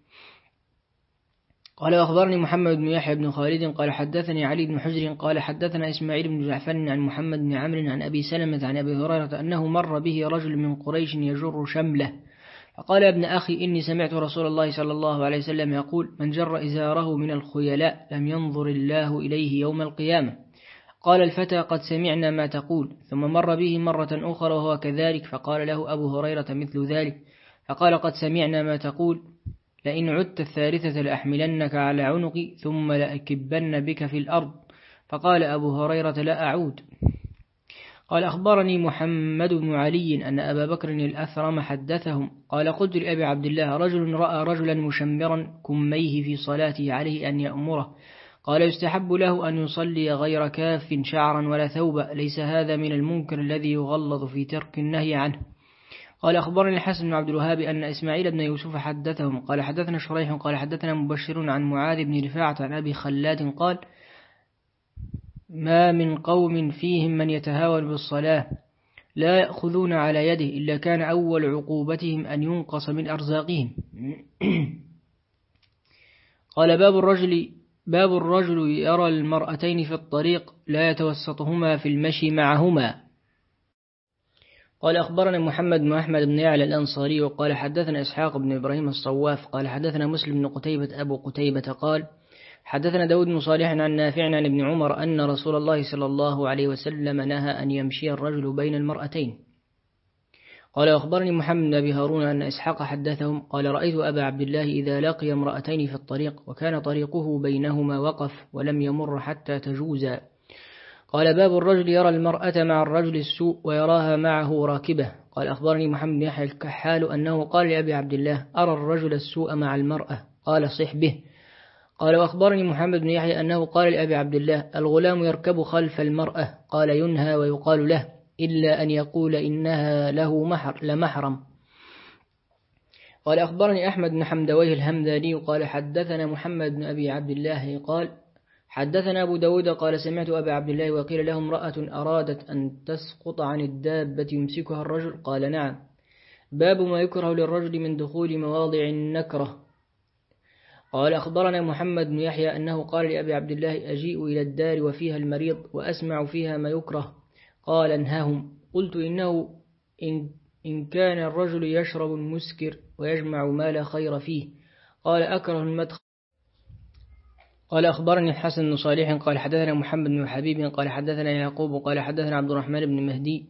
قال أخبرني محمد بن يحيى بن خالد قال حدثني علي بن حجر قال حدثنا إسماعيل بن جعفر عن محمد بن عمرو عن أبي سلمة عن أبي هريرة أنه مر به رجل من قريش يجر شمله. فقال ابن أخي إني سمعت رسول الله صلى الله عليه وسلم يقول من جر إزاره من الخيلاء لم ينظر الله إليه يوم القيامة. قال الفتى قد سمعنا ما تقول. ثم مر به مرة أخرى وهو كذلك. فقال له أبو هريرة مثل ذلك. فقال قد سمعنا ما تقول. لئن عدت الثالثة لأحملنك على عنقي ثم لأكبن بك في الأرض. فقال أبو هريرة لا أعود. قال أخبرني محمد بن علي أن أبا بكر الأثرم حدثهم. قال قلت لأبي عبد الله رجل رأى رجلا مشمرا كميه في صلاته عليه أن يأمره. قال يستحب له أن يصلي غير كاف شعرا ولا ثوبا ليس هذا من المنكر الذي يغلظ في ترك النهي عنه. قال أخبرني الحسن بن عبد الوهاب أن إسماعيل بن يوسف حدثهم. قال حدثنا شريح قال حدثنا مبشر عن معاذ بن رفاعة عن أبي خلاد قال ما من قوم فيهم من يتهاون بالصلاة لا يأخذون على يده إلا كان أول عقوبتهم أن ينقص من أرزاقهم. [clears throat] قال باب الرجل باب الرجل يرى المرأتين في الطريق لا يتوسطهما في المشي معهما. قال أخبرنا محمد بن أحمد بن يعلى الأنصاري وقال حدثنا إسحاق بن إبراهيم الصواف قال حدثنا مسلم بن قتيبة أبو قتيبة قال حدثنا داود بن صالح عن نافع عن ابن عمر أن رسول الله صلى الله عليه وسلم نهى أن يمشي الرجل بين المرأتين. قال أخبرني محمد بن أبي هارون أن إسحاق حدثهم قال رأيت أبا عبد الله إذا لقي امرأتين في الطريق وكان طريقه بينهما وقف ولم يمر حتى تجوزا. قال باب الرجل يرى المرأة مع الرجل السوء ويراها معه راكبة. قال أخبرني محمد يحيى الكحال أنه قال لأبي عبد الله أرى الرجل السوء مع المرأة. قال صح به. قال وأخبرني محمد بن يحيى أنه قال لأبي عبد الله الغلام يركب خلف المرأة. قال ينهى ويقال له إلا أن يقول إنها له محر لمحرم. قال أخبرني أحمد بن حمدويه الهمداني قال حدثنا محمد بن أبي عبد الله قال حدثنا أبو داود قال سمعت أبا عبد الله وقيل له امرأة أرادت أن تسقط عن الدابة يمسكها الرجل؟ قال نعم. باب ما يكره للرجل من دخول مواضع النكرة. قال أخبرنا محمد بن يحيى أنه قال لأبي عبد الله أجيء إلى الدار وفيها المريض وأسمع فيها ما يكره. قال انهاهم. قلت إنه إن, إن كان الرجل يشرب المسكر ويجمع ما لا خير فيه. قال أكره المدخل. قال أخبرني الحسن بن صالح قال حدثنا محمد بن حبيب قال حدثنا يعقوب قال حدثنا عبد الرحمن بن مهدي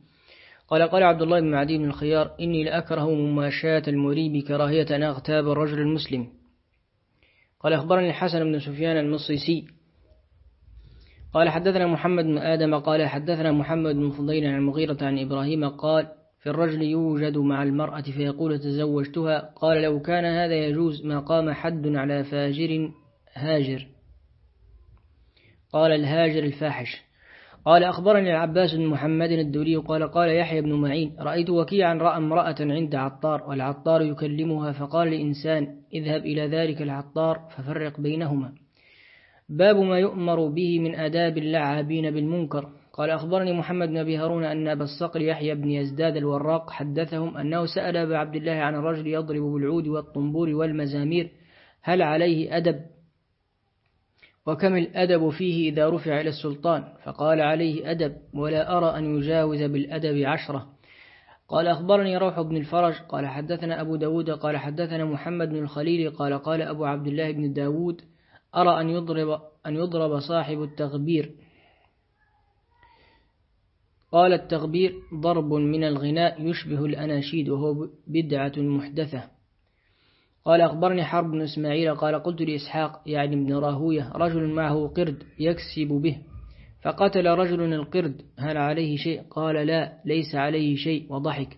قال قال عبد الله بن معدي بن الخيار إني لأكره مماشاة المريب كراهية أن أغتاب الرجل المسلم. قال أخبرني الحسن بن سفيان المصيسي قال حدثنا محمد بن آدم قال حدثنا محمد بن فضيل عن المغيرة عن إبراهيم قال في الرجل يوجد مع المرأة فيقول تزوجتها قال لو كان هذا يجوز ما قام حد على فاجر هاجر. قال الهاجر الفاحش. قال أخبرني العباس بن محمد الدوري قال قال يحيى بن معين رأيت وكيعا رأى امرأة عند عطار والعطار يكلمها فقال لإنسان اذهب إلى ذلك العطار ففرق بينهما. باب ما يؤمر به من أداب اللعابين بالمنكر. قال أخبرني محمد بن أبي هارون أن أبا الصقر يحيى بن يزداد الوراق حدثهم أنه سأل أبا عبد الله عن الرجل يضرب بالعود والطنبور والمزامير. هل عليه أدب؟ وكم الأدب فيه إذا رفع إلى السلطان؟ فقال عليه أدب ولا أرى أن يجاوز بالأدب عشرة. قال أخبرني روح بن الفرج قال حدثنا أبو داود قال حدثنا محمد بن الخليل قال قال أبو عبد الله بن داود أرى أن يضرب, أن يضرب صاحب التغبير. قال التغبير ضرب من الغناء يشبه الأناشيد وهو بدعة محدثة. قال أخبرني حرب بن إسماعيل قال قلت لإسحاق يعني ابن راهوية رجل معه قرد يكسب به فقتل رجل القرد هل عليه شيء؟ قال لا ليس عليه شيء وضحك.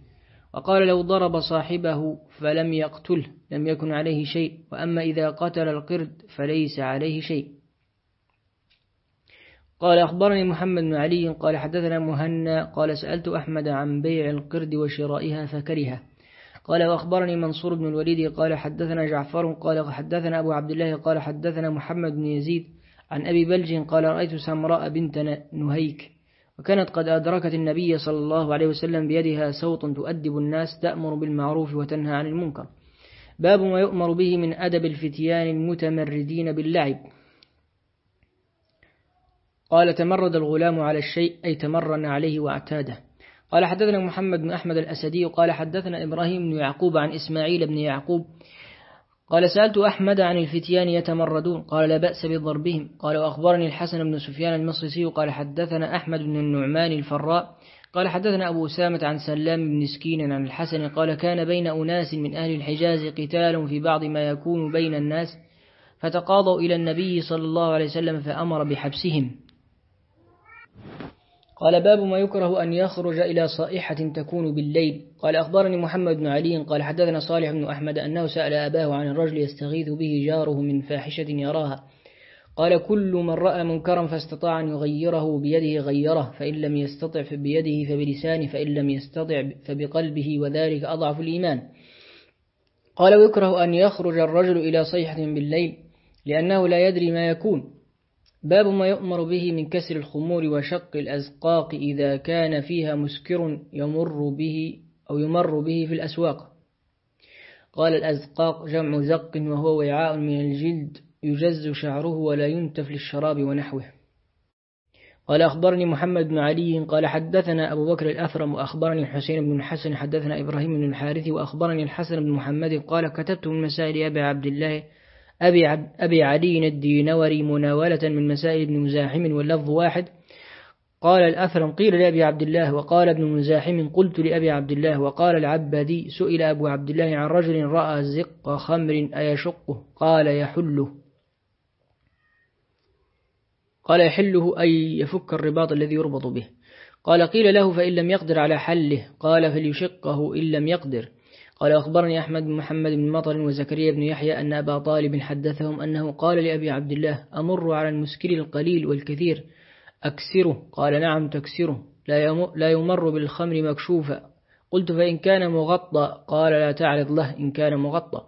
وقال لو ضرب صاحبه فلم يقتله لم يكن عليه شيء وأما إذا قتل القرد فليس عليه شيء. قال أخبرني محمد بن علي قال حدثنا مهنا قال سألت أحمد عن بيع القرد وشرائها فكرهه. قال وأخبرني منصور بن الوليد قال حدثنا جعفر قال حدثنا أبو عبد الله قال حدثنا محمد بن يزيد عن أبي بلج قال رأيت سمراء بنت نهيك وكانت قد أدركت النبي صلى الله عليه وسلم بيدها صوت تؤدب الناس تأمر بالمعروف وتنهى عن المنكر. باب ما يؤمر به من أدب الفتيان المتمردين باللعب. قال تمرد الغلام على الشيء أي تمرن عليه واعتاده. قال حدثنا محمد بن أحمد الأسدي قال حدثنا إبراهيم بن يعقوب عن إسماعيل بن يعقوب قال سألت أحمد عن الفتيان يتمردون قال لا بأس بضربهم قال وأخبرني الحسن بن سفيان المصرسي قال حدثنا أحمد بن النعمان الفراء قال حدثنا أبو سامة عن سلام بن سكين عن الحسن قال كان بين أناس من أهل الحجاز قتال في بعض ما يكون بين الناس فتقاضوا إلى النبي صلى الله عليه وسلم فأمر بحبسهم قال باب ما يكره أن يخرج إلى صائحة تكون بالليل. قال أخبرني محمد بن علي قال حدثنا صالح بن أحمد أنه سأل أباه عن الرجل يستغيث به جاره من فاحشة يراها. قال كل من رأى منكرا فاستطاع أن يغيره بيده غيره فإن لم يستطع بيده فبلسانه فإن لم يستطع فبقلبه وذلك أضعف الإيمان. قال ويكره أن يخرج الرجل إلى صيحة بالليل لأنه لا يدري ما يكون. باب ما يؤمر به من كسر الخمور وشق الأزقاق إذا كان فيها مسكر يمر به أو يمر به في الأسواق. قال الأزقاق جمع زق وهو وعاء من الجلد يجز شعره ولا ينتف للشراب ونحوه. قال أخبرني محمد بن علي قال حدثنا أبو بكر الأثرم وأخبرني الحسين بن الحسن حدثنا إبراهيم بن الحارث وأخبرني الحسن بن محمد قال كتبت من مسائل أبي عبد الله أبي, عب أبي علي الدينوري مناولة من مسائل ابن مزاحم واللفظ واحد. قال الأثرم قيل لأبي عبد الله وقال ابن مزاحم قلت لأبي عبد الله وقال العبدي سئل أبو عبد الله عن رجل رأى زق خمر أيشقه قال يحله. قال يحله أي يفك الرباط الذي يربط به. قال قيل له فإن لم يقدر على حله قال فليشقه إن لم يقدر. قال أخبرني أحمد بن محمد بن مطر وزكريا بن يحيى أن أبا طالب حدثهم أنه قال لأبي عبد الله أمر على المسكر القليل والكثير. أكسره. قال نعم تكسره. لا يمر بالخمر مكشوفا. قلت فإن كان مغطى. قال لا تعرض له إن كان مغطى.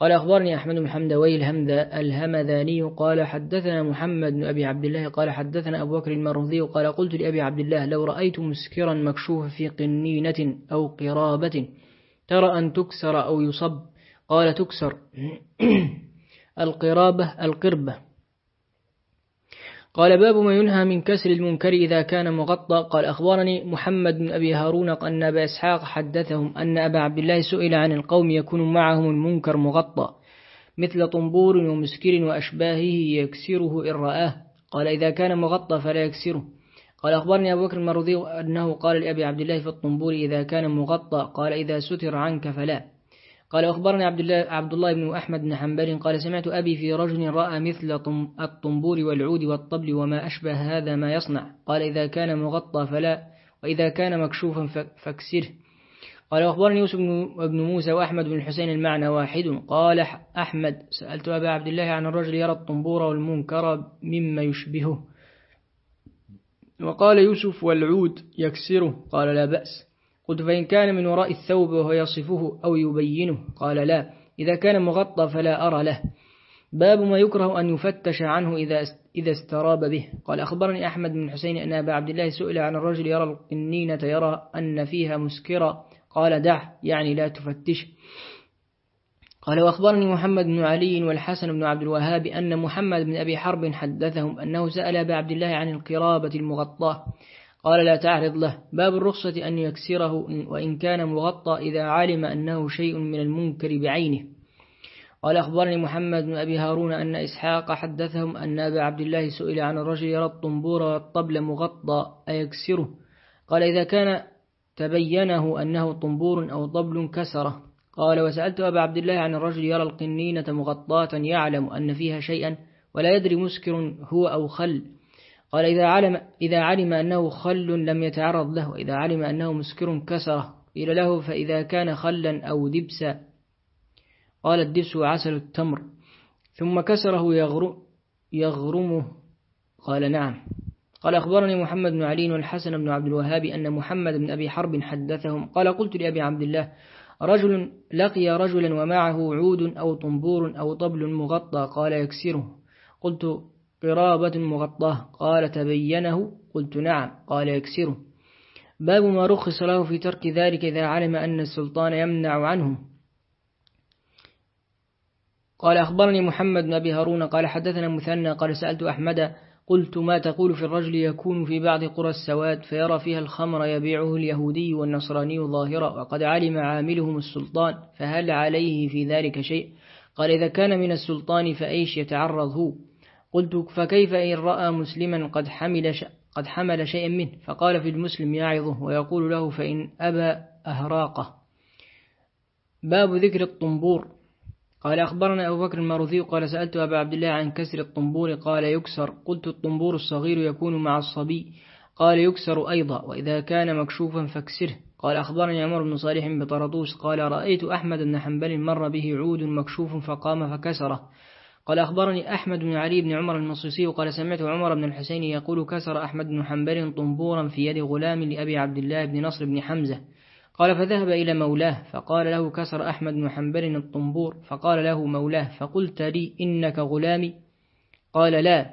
قال أخبرني أحمد بن حمدوي الهمذاني. قال حدثنا محمد بن أبي عبد الله. قال حدثنا أبو بكر المرضي. قال قلت لأبي عبد الله لو رأيت مسكرا مكشوفا في قنينة أو قرابة ترى أن تكسر أو يصب؟ قال تكسر. [clears throat] القرابة القربة. قال باب ما ينهى من كسر المنكر إذا كان مغطى. قال أخبرني محمد بن أبي هارون أن أبا إسحاق حدثهم أن أبا عبد الله سئل عن القوم يكون معهم المنكر مغطى مثل طنبور ومسكر وأشباهه يكسره إن رآه. قال إذا كان مغطى فلا يكسره. قال أخبرني أبو بكر المرضي أنه قال لأبي عبد الله في الطنبور إذا كان مغطى قال إذا ستر عنك فلا. قال أخبرني عبد الله, عبد الله بن أحمد بن حنبل قال سمعت أبي في رجل رأى مثل الطنبور والعود والطبل وما أشبه هذا ما يصنع. قال إذا كان مغطى فلا وإذا كان مكشوفا فاكسره. قال أخبرني يوسف بن موسى وأحمد بن الحسين المعنى واحد. قال أحمد سألت أبا عبد الله عن الرجل يرى الطنبور والمنكر مما يشبهه. وقال يوسف والعود يكسره قال لا بأس. قلت فإن كان من وراء الثوب وهو يصفه أو يبينه قال لا. إذا كان مغطى فلا أرى له. باب ما يكره أن يفتش عنه إذا إذا استراب به. قال أخبرني أحمد بن حسين أن أبا عبد الله سئل عن الرجل يرى القنينة يرى أن فيها مسكرة. قال دع يعني لا تفتش قال وأخبرني محمد بن علي والحسن بن عبد الوهاب أن محمد بن أبي حرب حدثهم أنه سأل أبا عبد الله عن القرابة المغطاة. قال لا تعرض له. باب الرخصة أن يكسره وإن كان مغطى إذا علم أنه شيء من المنكر بعينه. قال أخبرني محمد بن أبي هارون أن إسحاق حدثهم أن أبا عبد الله سئل عن الرجل يرى الطنبور والطبل مغطى أيكسره. قال إذا كان تبينه أنه طنبور أو طبل كسره. قال وسألت أبا عبد الله عن الرجل يرى القنينة مغطاة يعلم أن فيها شيئا ولا يدري مسكر هو أو خل. قال إذا علم, إذا علم أنه خل لم يتعرض له وإذا علم أنه مسكر كسره. قيل له فإذا كان خلا أو دبسا. قال الدبس عسل التمر. ثم كسره يغرمه. قال نعم. قال أخبرني محمد بن علي والحسن بن عبد الوهاب أن محمد بن أبي حرب حدثهم. قال قلت لأبي عبد الله رجل لقي رجلا ومعه عود أو طنبور أو طبل مغطى قال يكسره. قلت قرابة مغطاة. قال تبينه. قلت نعم. قال يكسره. باب ما رخص له في ترك ذلك إذا علم أن السلطان يمنع عنه. قال أخبرني محمد بن أبي هارون قال حدثنا مثنى قال سألت أحمد قلت ما تقول في الرجل يكون في بعض قرى السواد فيرى فيها الخمر يبيعه اليهودي والنصراني ظاهرا وقد علم عاملهم السلطان فهل عليه في ذلك شيء؟ قال إذا كان من السلطان فأيش يتعرض هو؟ قلت فكيف إن رأى مسلما قد حمل, قد حمل شيئا منه؟ فقال في المسلم يعظه ويقول له فإن أبى أهراقه. باب ذكر الطنبور. قال أخبرنا أبو بكر المروذي قال سألت أبا عبد الله عن كسر الطنبور قال يكسر قلت الطنبور الصغير يكون مع الصبي قال يكسر أيضا وإذا كان مكشوفا فاكسره قال أخبرني عمر بن صالح بطرطوس قال رأيت أحمد بن حنبل مر به عود مكشوف فقام فكسره قال أخبرني أحمد بن علي بن عمر المصيصي قال سمعت عمر بن الحسين يقول كسر أحمد بن حنبل طنبورا في يد غلام لأبي عبد الله بن نصر بن حمزة قال فذهب إلى مولاه فقال له كسر أحمد بن حنبل الطنبور فقال له مولاه فقلت لي إنك غلامي؟ قال لا.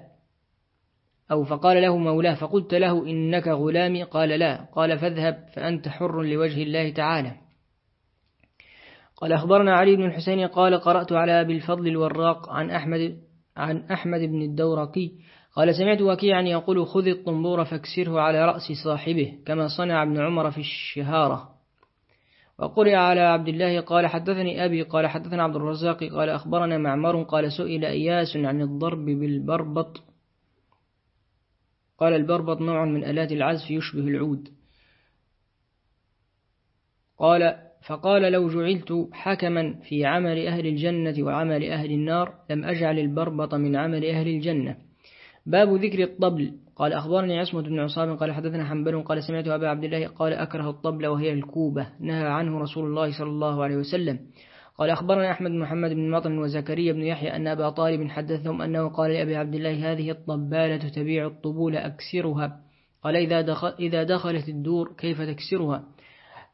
أو فقال له مولاه فقلت له إنك غلامي؟ قال لا. قال فاذهب فأنت حر لوجه الله تعالى. قال أخبرنا علي بن الحسين قال قرأت على أبي الفضل الوراق عن أحمد عن أحمد بن الدورقي. قال سمعت وكيعا يقول خذ الطنبور فاكسره على رأس صاحبه كما صنع ابن عمر في الشهارة. وقرئ على عبد الله قال حدثني أبي قال حدثنا عبد الرزاق قال أخبرنا معمر قال سئل إياس عن الضرب بالبربط. قال البربط نوع من آلات العزف يشبه العود. قال فقال لو جعلت حكما في عمل أهل الجنة وعمل أهل النار لم أجعل البربط من عمل أهل الجنة. باب ذكر الطبل. قال أخبرني عصمة بن عصام قال حدثنا حنبل قال سمعت أبا عبد الله قال أكره الطبل وهي الكوبة. نهى عنه رسول الله صلى الله عليه وسلم. قال أخبرنا أحمد بن محمد بن مطن وزكريا بن يحيى أن أبا طالب حدثهم أنه قال لأبي عبد الله هذه الطبالة تبيع الطبول أكسرها. قال إذا, دخل إذا دخلت الدور كيف تكسرها؟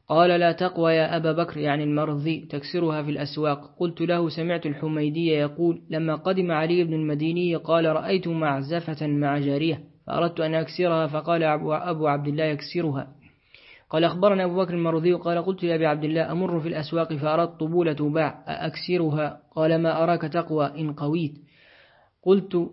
قال لا تقوى يا أبا بكر يعني المرضي تكسرها في الأسواق. قلت له سمعت الحميدية يقول لما قدم علي بن المديني قال رأيت معزفة مع جارية. فأردت أن أكسرها فقال أبو عبد الله يكسرها. قال أخبرنا أبو بكر المرضي قال قلت لأبي عبد الله أمر في الأسواق فأردت طبولة باع أكسرها. قال ما أراك تقوى إن قويت. قلت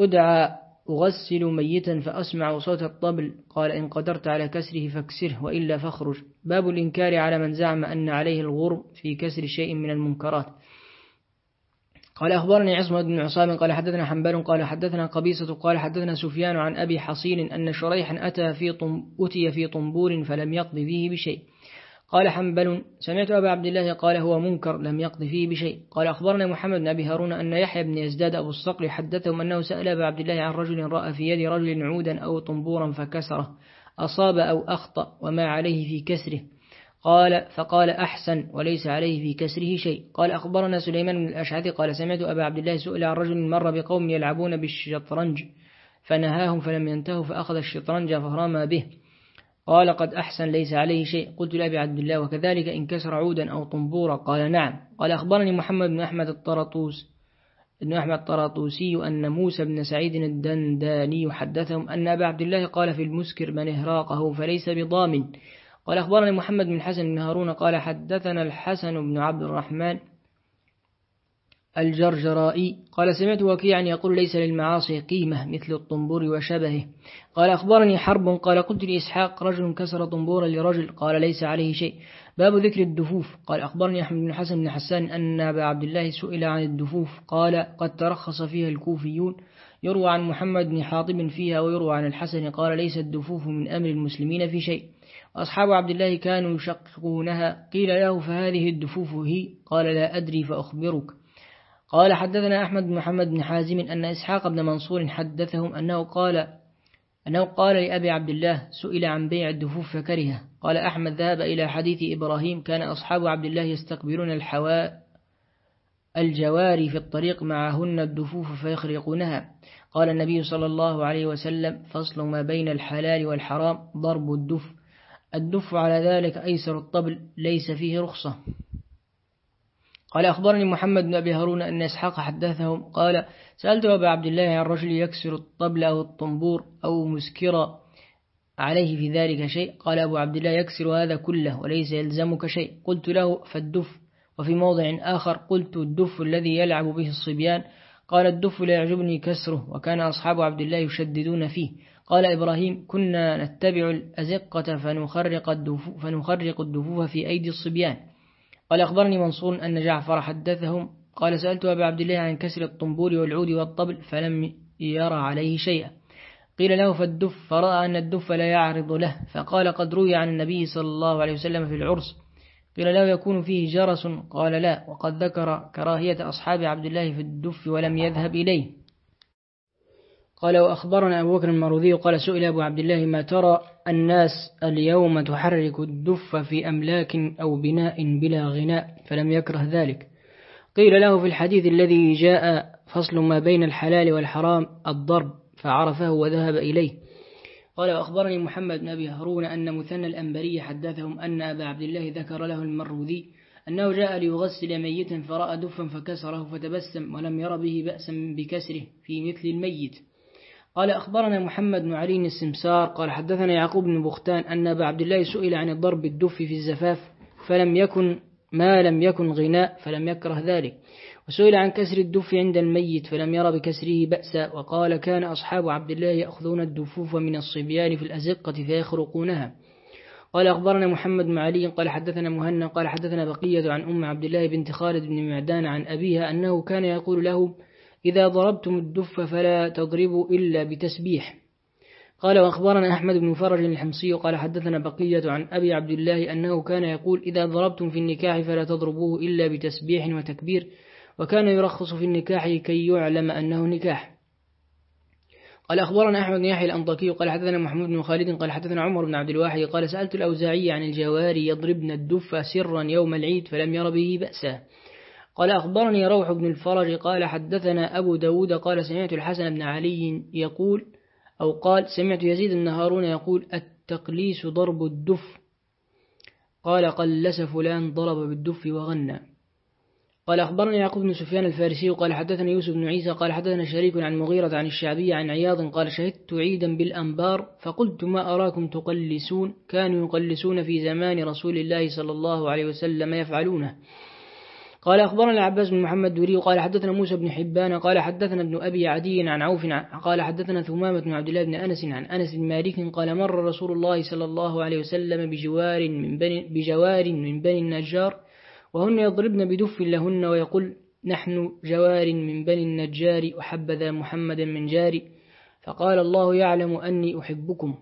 أدعى أغسل ميتا فأسمع صوت الطبل. قال إن قدرت على كسره فاكسره وإلا فاخرج. باب الإنكار على من زعم أن عليه الغرب في كسر شيء من المنكرات. قال أخبرني عصمة بن عصام قال حدثنا حنبال قال حدثنا قبيصة قال حدثنا سفيان عن أبي حصين أن شريحا أتى في طم أتي في طنبور فلم يقض فيه بشيء. قال حنبل سمعت أبا عبد الله قال هو منكر لم يقض فيه بشيء. قال أخبرنا محمد بن أبي هارون أن يحيى بن يزداد أبو الصقر حدثهم أنه سأل أبا عبد الله عن رجل رأى في يد رجل عودا أو طنبورا فكسره أصاب أو أخطأ وما عليه في كسره. قال فقال أحسن وليس عليه في كسره شيء. قال أخبرنا سليمان بن الأشعث قال سمعت أبا عبد الله سئل عن رجل مر بقوم يلعبون بالشطرنج فنهاهم فلم ينتهوا فأخذ الشطرنج فرمى به. قال قد أحسن ليس عليه شيء. قلت لأبي عبد الله وكذلك إن كسر عودا أو طنبورا. قال نعم. قال أخبرني محمد بن أحمد الطرطوس ابن أحمد الطرطوسي أن موسى بن سعيد الدنداني حدثهم أن أبا عبد الله قال في المسكر من إهراقه فليس بضامن. قال أخبرني محمد بن حسن بن هارون قال حدثنا الحسن بن عبد الرحمن الجرجرائي قال سمعت وكيعا يقول ليس للمعاصي قيمة مثل الطنبور وشبهه. قال أخبرني حرب قال قلت لإسحاق رجل كسر طنبورا لرجل قال ليس عليه شيء. باب ذكر الدفوف قال أخبرني أحمد بن حسن بن حسان أن أبا عبد الله سئل عن الدفوف قال قد ترخص فيها الكوفيون. يروى عن محمد بن حاطب فيها ويروى عن الحسن قال ليس الدفوف من أمر المسلمين في شيء. أصحاب عبد الله كانوا يشققونها. قيل له فهذه الدفوف هي؟ قال لا أدري فأخبرك. قال حدثنا أحمد بن محمد بن حازم أن إسحاق بن منصور حدثهم أنه قال أنه قال لأبي عبد الله سئل عن بيع الدفوف فكره قال أحمد ذهب إلى حديث إبراهيم كان أصحاب عبد الله يستقبلون الحواء الجواري في الطريق معهن الدفوف فيخرقونها. قال النبي صلى الله عليه وسلم فصل ما بين الحلال والحرام ضرب الدف الدف على ذلك أيسر الطبل ليس فيه رخصة. قال أخبرني محمد بن أبي هارون أن إسحاق حدثهم قال سألت أبا عبد الله عن رجل يكسر الطبل أو الطنبور أو مسكر عليه في ذلك شيء. قال أبو عبد الله يكسر هذا كله وليس يلزمك شيء. قلت له فالدف. وفي موضع آخر قلت الدف الذي يلعب به الصبيان. قال الدف لا يعجبني كسره وكان أصحاب عبد الله يشددون فيه. قال إبراهيم كنا نتبع الأزقة فنخرق الدفوف, فنخرق الدفوف في أيدي الصبيان. قال أخبرني منصور أن جعفر حدثهم. قال سألت أبا عبد الله عن كسر الطنبور والعود والطبل فلم يرى عليه شيئا. قيل له فالدف فرأى أن الدف لا يعرض له فقال قد روي عن النبي صلى الله عليه وسلم في العرس. قيل له يكون فيه جرس؟ قال لا وقد ذكر كراهية أصحاب عبد الله في الدف ولم يذهب إليه. قال وأخبرنا أبو بكر المروذي قال سئل أبو عبد الله ما ترى الناس اليوم تحرك الدف في أملاك أو بناء بلا غناء فلم يكره ذلك؟ قيل له في الحديث الذي جاء فصل ما بين الحلال والحرام الضرب فعرفه وذهب إليه. قال وأخبرني محمد بن أبي هارون أن مثنى الأنبري حدثهم أن أبا عبد الله ذكر له المروذي أنه جاء ليغسل ميتا فرأى دفا فكسره فتبسم ولم ير به بأسا بكسره في مثل الميت. قال أخبرنا محمد بن علي السمسار قال حدثنا يعقوب بن بختان أن أبا عبد الله سئل عن الضرب الدف في الزفاف فلم يكن ما لم يكن غناء فلم يكره ذلك وسئل عن كسر الدف عند الميت فلم ير بكسره بأسا وقال كان أصحاب عبد الله يأخذون الدفوف من الصبيان في الأزقة فيخرقونها قال أخبرنا محمد بن علي قال حدثنا مهنا قال حدثنا بقية عن أم عبد الله بنت خالد بن معدان عن أبيها أنه كان يقول له إذا ضربتم الدف فلا تضربوا إلا بتسبيح. قال وأخبرنا أحمد بن فرج الحمصي قال حدثنا بقية عن أبي عبد الله أنه كان يقول إذا ضربتم في النكاح فلا تضربوه إلا بتسبيح وتكبير وكان يرخص في النكاح كي يعلم أنه نكاح. قال أخبرنا أحمد بن يحيى الأنطاكي قال حدثنا محمود بن خالد قال حدثنا عمر بن عبد الواحد قال سألت الأوزاعي عن الجواري يضربن الدف سرا يوم العيد فلم ير به بأسا. قال أخبرني روح بن الفرج قال حدثنا أبو داود قال سمعت الحسن بن علي يقول أو قال سمعت يزيد بن هارون يقول التقليس ضرب الدف. قال قلس فلان ضرب بالدف وغنى. قال أخبرني يعقوب بن سفيان الفارسي قال حدثنا يوسف بن عيسى قال حدثنا شريك عن مغيرة عن الشعبية عن عياض قال شهدت عيدا بالأنبار فقلت ما أراكم تقلسون؟ كانوا يقلسون في زمان رسول الله صلى الله عليه وسلم يفعلونه. قال أخبرنا العباس بن محمد دوري قال حدثنا موسى بن حبان قال حدثنا ابن أبي عدي عن عوف قال حدثنا ثمامة بن عبد الله بن أنس عن أنس بن مالك قال مر رسول الله صلى الله عليه وسلم بجوار من بني بجوار من بني النجار وهن يضربن بدف لهن ويقول نحن جوار من بني النجار وحبذا محمدا من جاري فقال الله يعلم أني أحبكم.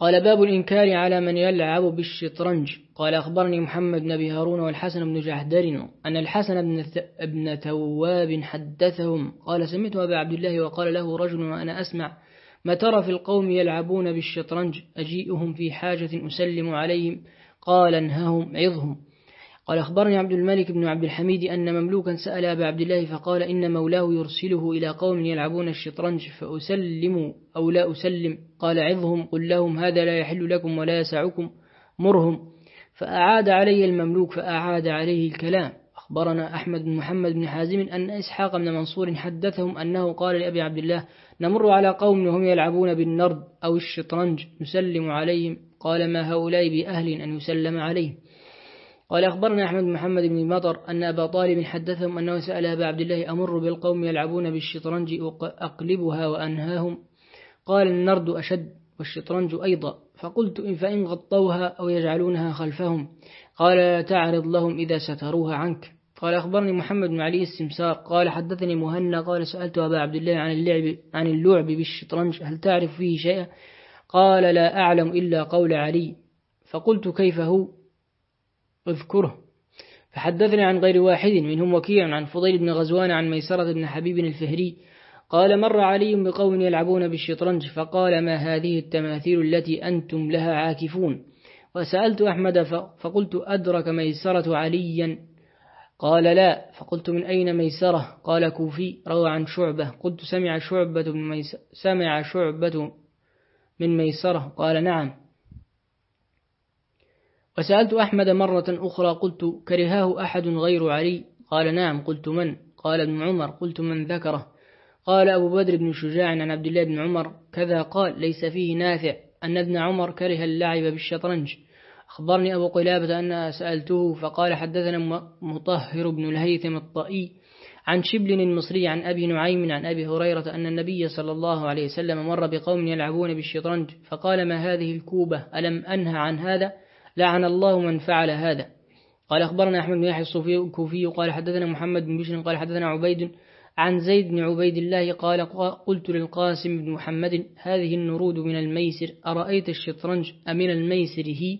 قال باب الإنكار على من يلعب بالشطرنج. قال أخبرني محمد بن أبي هارون والحسن بن جحدر أن الحسن بن, ابن تواب حدثهم. قال سمعت أبا عبد الله وقال له رجل وأنا أسمع ما ترى في القوم يلعبون بالشطرنج أجيئهم في حاجة أسلم عليهم؟ قال انههم عظهم. قال أخبرني عبد الملك بن عبد الحميد أن مملوكا سأل أبا عبد الله فقال إن مولاه يرسله إلى قوم يلعبون الشطرنج فأسلم أو لا أسلم. قال عظهم قل لهم هذا لا يحل لكم ولا يسعكم مرهم. فأعاد علي المملوك فأعاد عليه الكلام. أخبرنا أحمد بن محمد بن حازم أن إسحاق بن منصور حدثهم أنه قال لأبي عبد الله نمر على قوم وهم يلعبون بالنرد أو الشطرنج نسلم عليهم. قال ما هؤلاء بأهل أن يسلم عليهم؟ قال أخبرنا أحمد بن محمد بن مطر أن أبا طالب حدثهم أنه سأل أبا عبد الله أمر بالقوم يلعبون بالشطرنج أقلبها وأنهاهم. قال النرد أشد والشطرنج أيضا. فقلت إن فإن غطوها أو يجعلونها خلفهم. قال تعرض لهم إذا ستروها عنك. قال أخبرني محمد بن علي السمسار. قال حدثني مهنا قال سألت أبا عبد الله عن اللعب عن اللعب بالشطرنج. هل تعرف فيه شيئا؟ قال لا أعلم إلا قول علي. فقلت كيف هو؟ اذكره. فحدثني عن غير واحد منهم وكيع عن فضيل بن غزوان عن ميسرة بن حبيب الفهري قال مر علي بقوم يلعبون بالشطرنج فقال ما هذه التماثيل التي أنتم لها عاكفون؟ وسألت أحمد فقلت أدرك ميسرة عليا؟ قال لا. فقلت من أين ميسرة؟ قال كوفي روى عن شعبة. قلت سمع شعبة, من سمع شعبة من ميسرة. قال نعم. وسألت أحمد مرة أخرى قلت كرهاه أحد غير علي؟ قال نعم. قلت من؟ قال ابن عمر. قلت من ذكره؟ قال أبو بدر بن شجاع عن عبد الله بن عمر. كذا قال ليس فيه نافع أن ابن عمر كره اللعب بالشطرنج. أخبرني أبو قلابة أن سألته فقال حدثنا مطهر بن الهيثم الطائي عن شبل المصري عن أبي نعيم عن أبي هريرة أن النبي صلى الله عليه وسلم مر بقوم يلعبون بالشطرنج فقال ما هذه الكوبة؟ ألم أنهى عن هذا؟ لعن الله من فعل هذا. قال أخبرنا أحمد بن يحيى الكوفي قال حدثنا محمد بن بشر قال حدثنا عبيد عن زيد بن عبيد الله قال قلت للقاسم بن محمد هذه النرود من الميسر أرأيت الشطرنج أمن الميسر هي؟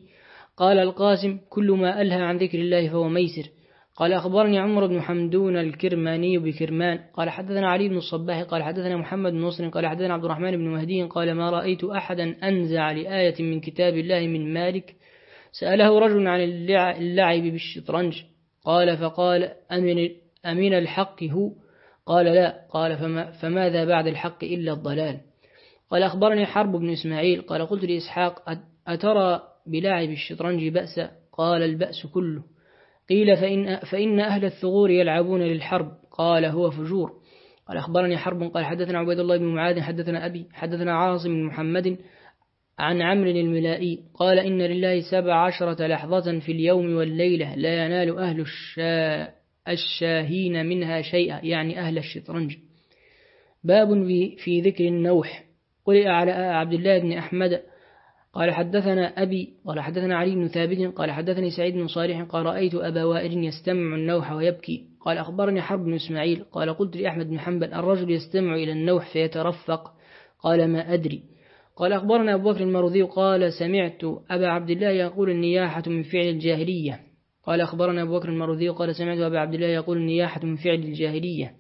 قال القاسم كل ما ألهى عن ذكر الله فهو ميسر. قال أخبرني عمر بن حمدون الكرماني بكرمان قال حدثنا علي بن الصباح قال حدثنا محمد بن نصر قال حدثنا عبد الرحمن بن مهدي قال ما رأيت أحدا أنزع لآية من كتاب الله من مالك سأله رجل عن اللعب بالشطرنج. قال فقال أمن, أمن الحق هو؟ قال لا. قال فما فماذا بعد الحق إلا الضلال؟ قال أخبرني حرب بن إسماعيل. قال قلت لإسحاق أترى بلاعب الشطرنج بأس؟ قال البأس كله. قيل فإن, فإن أهل الثغور يلعبون للحرب. قال هو فجور. قال أخبرني حرب. قال حدثنا عبيد الله بن معاذ حدثنا أبي حدثنا عاصم بن محمد عن عمرو الملائي قال إن لله سبع عشرة لحظة في اليوم والليلة لا ينال أهل الشا الشاهين منها شيئا يعني أهل الشطرنج. باب في ذكر النوح. قل على عبد الله بن أحمد قال حدثنا أبي قال حدثنا علي بن ثابت قال حدثني سعيد بن صالح قال رأيت أبا وائل يستمع النوح ويبكي. قال أخبرني حرب بن إسماعيل قال قلت لأحمد بن حنبل الرجل يستمع إلى النوح فيترفق؟ قال ما أدري. قال أخبرنا أبو بكر المرضي قال سمعت أبا عبد الله يقول النياحة من فعل الجاهلية. قال أخبرنا أبو بكر المرضي قال سمعت أبا عبد الله يقول النياحة من فعل الجاهلية.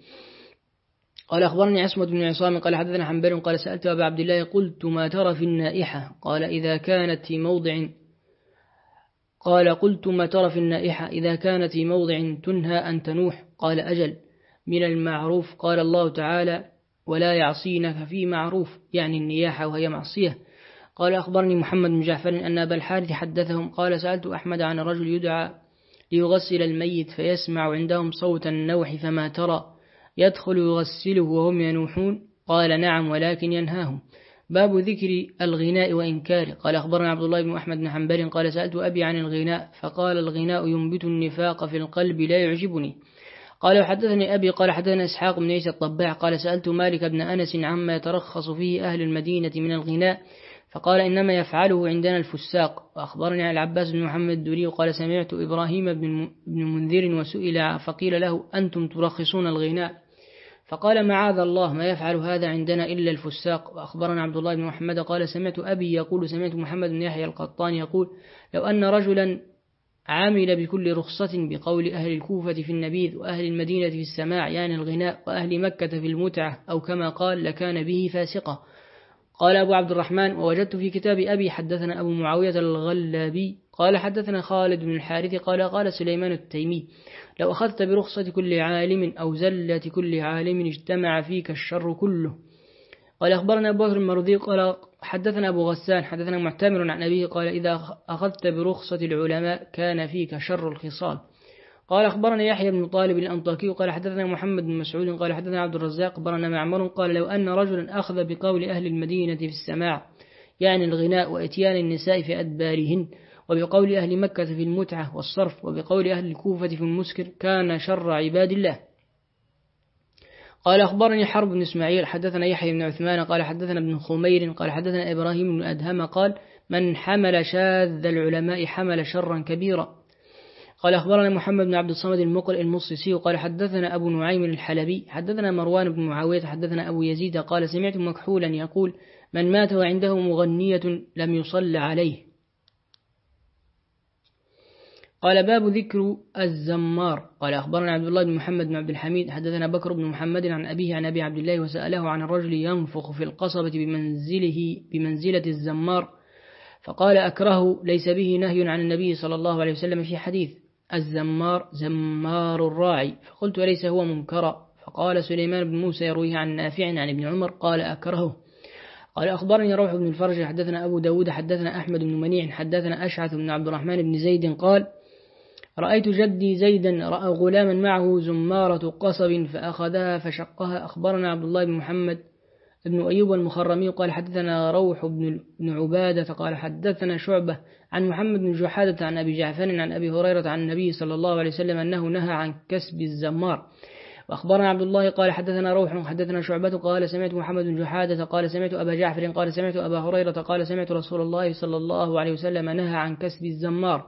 قال أخبرني عصمة بن عصام قال حدثنا حنبل قال سألت أبا عبد الله قلت ما ترى في النائحة؟ قال إذا كانت في موضع قال قلت ما ترى في النائحة؟ إذا كانت في موضع تنهى أن تنوح. قال أجل. من المعروف قال الله تعالى ولا يعصينك في معروف يعني النياحة وهي معصية. قال أخبرني محمد بن جعفر أن أبا الحارث حدثهم قال سألت أحمد عن رجل يدعى ليغسل الميت فيسمع عندهم صوت النوح فما ترى. يدخل يغسله وهم ينوحون؟ قال نعم ولكن ينهاهم. باب ذكر الغناء وإنكاره. قال أخبرنا عبد الله بن أحمد بن حنبل قال سألت أبي عن الغناء فقال الغناء ينبت النفاق في القلب لا يعجبني. قال وحدثني أبي قال حدثنا إسحاق بن عيسى الطباع قال سألت مالك بن أنس عما يترخص فيه أهل المدينة من الغناء فقال إنما يفعله عندنا الفساق. وأخبرني عن العباس بن محمد الدوري قال سمعت إبراهيم بن منذر وسئل فقيل له أنتم ترخصون الغناء؟ فقال معاذ الله ما يفعل هذا عندنا إلا الفساق. وأخبرنا عبد الله بن محمد قال سمعت أبي يقول سمعت محمد بن يحيى القطان يقول لو أن رجلا عامل بكل رخصة بقول أهل الكوفة في النبيذ وأهل المدينة في السماع يعني الغناء وأهل مكة في المتعة أو كما قال لكان به فاسقة. قال أبو عبد الرحمن ووجدت في كتاب أبي حدثنا أبو معاوية الغلابي قال حدثنا خالد بن الحارث قال قال سليمان التيمي لو أخذت برخصة كل عالم أو زلة كل عالم اجتمع فيك الشر كله. قال أخبرنا أبو بكر المرضي قال حدثنا أبو غسان حدثنا معتمر عن أبيه قال إذا أخذت برخصة العلماء كان فيك شر الخصال. قال أخبرنا يحيى بن طالب الأنطاكي قال حدثنا محمد بن مسعود قال حدثنا عبد الرزاق أخبرنا معمر قال لو أن رجلا أخذ بقول أهل المدينة في السماع يعني الغناء وإتيان النساء في أدبارهن وبقول أهل مكة في المتعة والصرف وبقول أهل الكوفة في المسكر كان شر عباد الله. قال أخبرني حرب بن إسماعيل حدثنا يحيى بن عثمان قال حدثنا ابن خمير قال حدثنا إبراهيم بن أدهم قال من حمل شاذ العلماء حمل شرا كبيرا. قال أخبرنا محمد بن عبد الصمد المقرئ المصيصي قال حدثنا أبو نعيم الحلبي حدثنا مروان بن معاوية حدثنا أبو يزيد قال سمعت مكحولا يقول من مات وعنده مغنية لم يصل عليه. قال باب ذكر الزمار. قال أخبرنا عبد الله بن محمد بن عبد الحميد حدثنا بكر بن محمد عن أبيه عن أبي عبد الله وسأله عن الرجل ينفخ في القصبة بمنزله بمنزلة الزمار. فقال أكره ليس به نهي عن النبي صلى الله عليه وسلم في حديث الزمار زمار الراعي. فقلت وليس هو منكرا فقال سليمان بن موسى يرويه عن نافع عن ابن عمر قال أكرهه قال أخبرني روح بن الفرج حدثنا أبو داود حدثنا أحمد بن منيع حدثنا أشعث بن عبد الرحمن بن زيد قال رأيت جدي زيدا رأى غلاما معه زمارة قصب فأخذها فشقها. أخبرنا عبد الله بن محمد ابن أيوب المخرمي قال حدثنا روح بن عبادة قال حدثنا شعبة عن محمد بن جحادة عن أبي جعفر عن أبي هريرة عن النبي صلى الله عليه وسلم أنه نهى عن كسب الزمار. وأخبرنا عبد الله قال حدثنا روح حدثنا شعبة قال سمعت محمد بن جحادة قال سمعت أبا جعفر قال سمعت أبا هريرة قال سمعت رسول الله صلى الله عليه وسلم نهى عن كسب الزمار.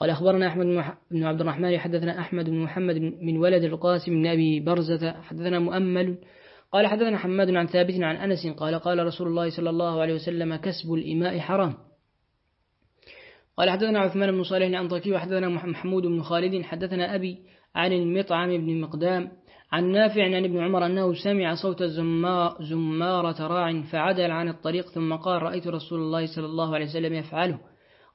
قال أخبرنا أحمد بن عبد الرحمن حدثنا أحمد بن محمد من ولد القاسم بن أبي برزة حدثنا مؤمل. قال حدثنا حماد عن ثابت عن أنس قال قال رسول الله صلى الله عليه وسلم كسب الإماء حرام. قال حدثنا عثمان بن صالح الأنطاكي وحدثنا محمود بن خالد حدثنا أبي عن المطعم بن مقدام عن نافع عن ابن عمر أنه سمع صوت زمارة راع فعدل عن الطريق ثم قال رأيت رسول الله صلى الله عليه وسلم يفعله.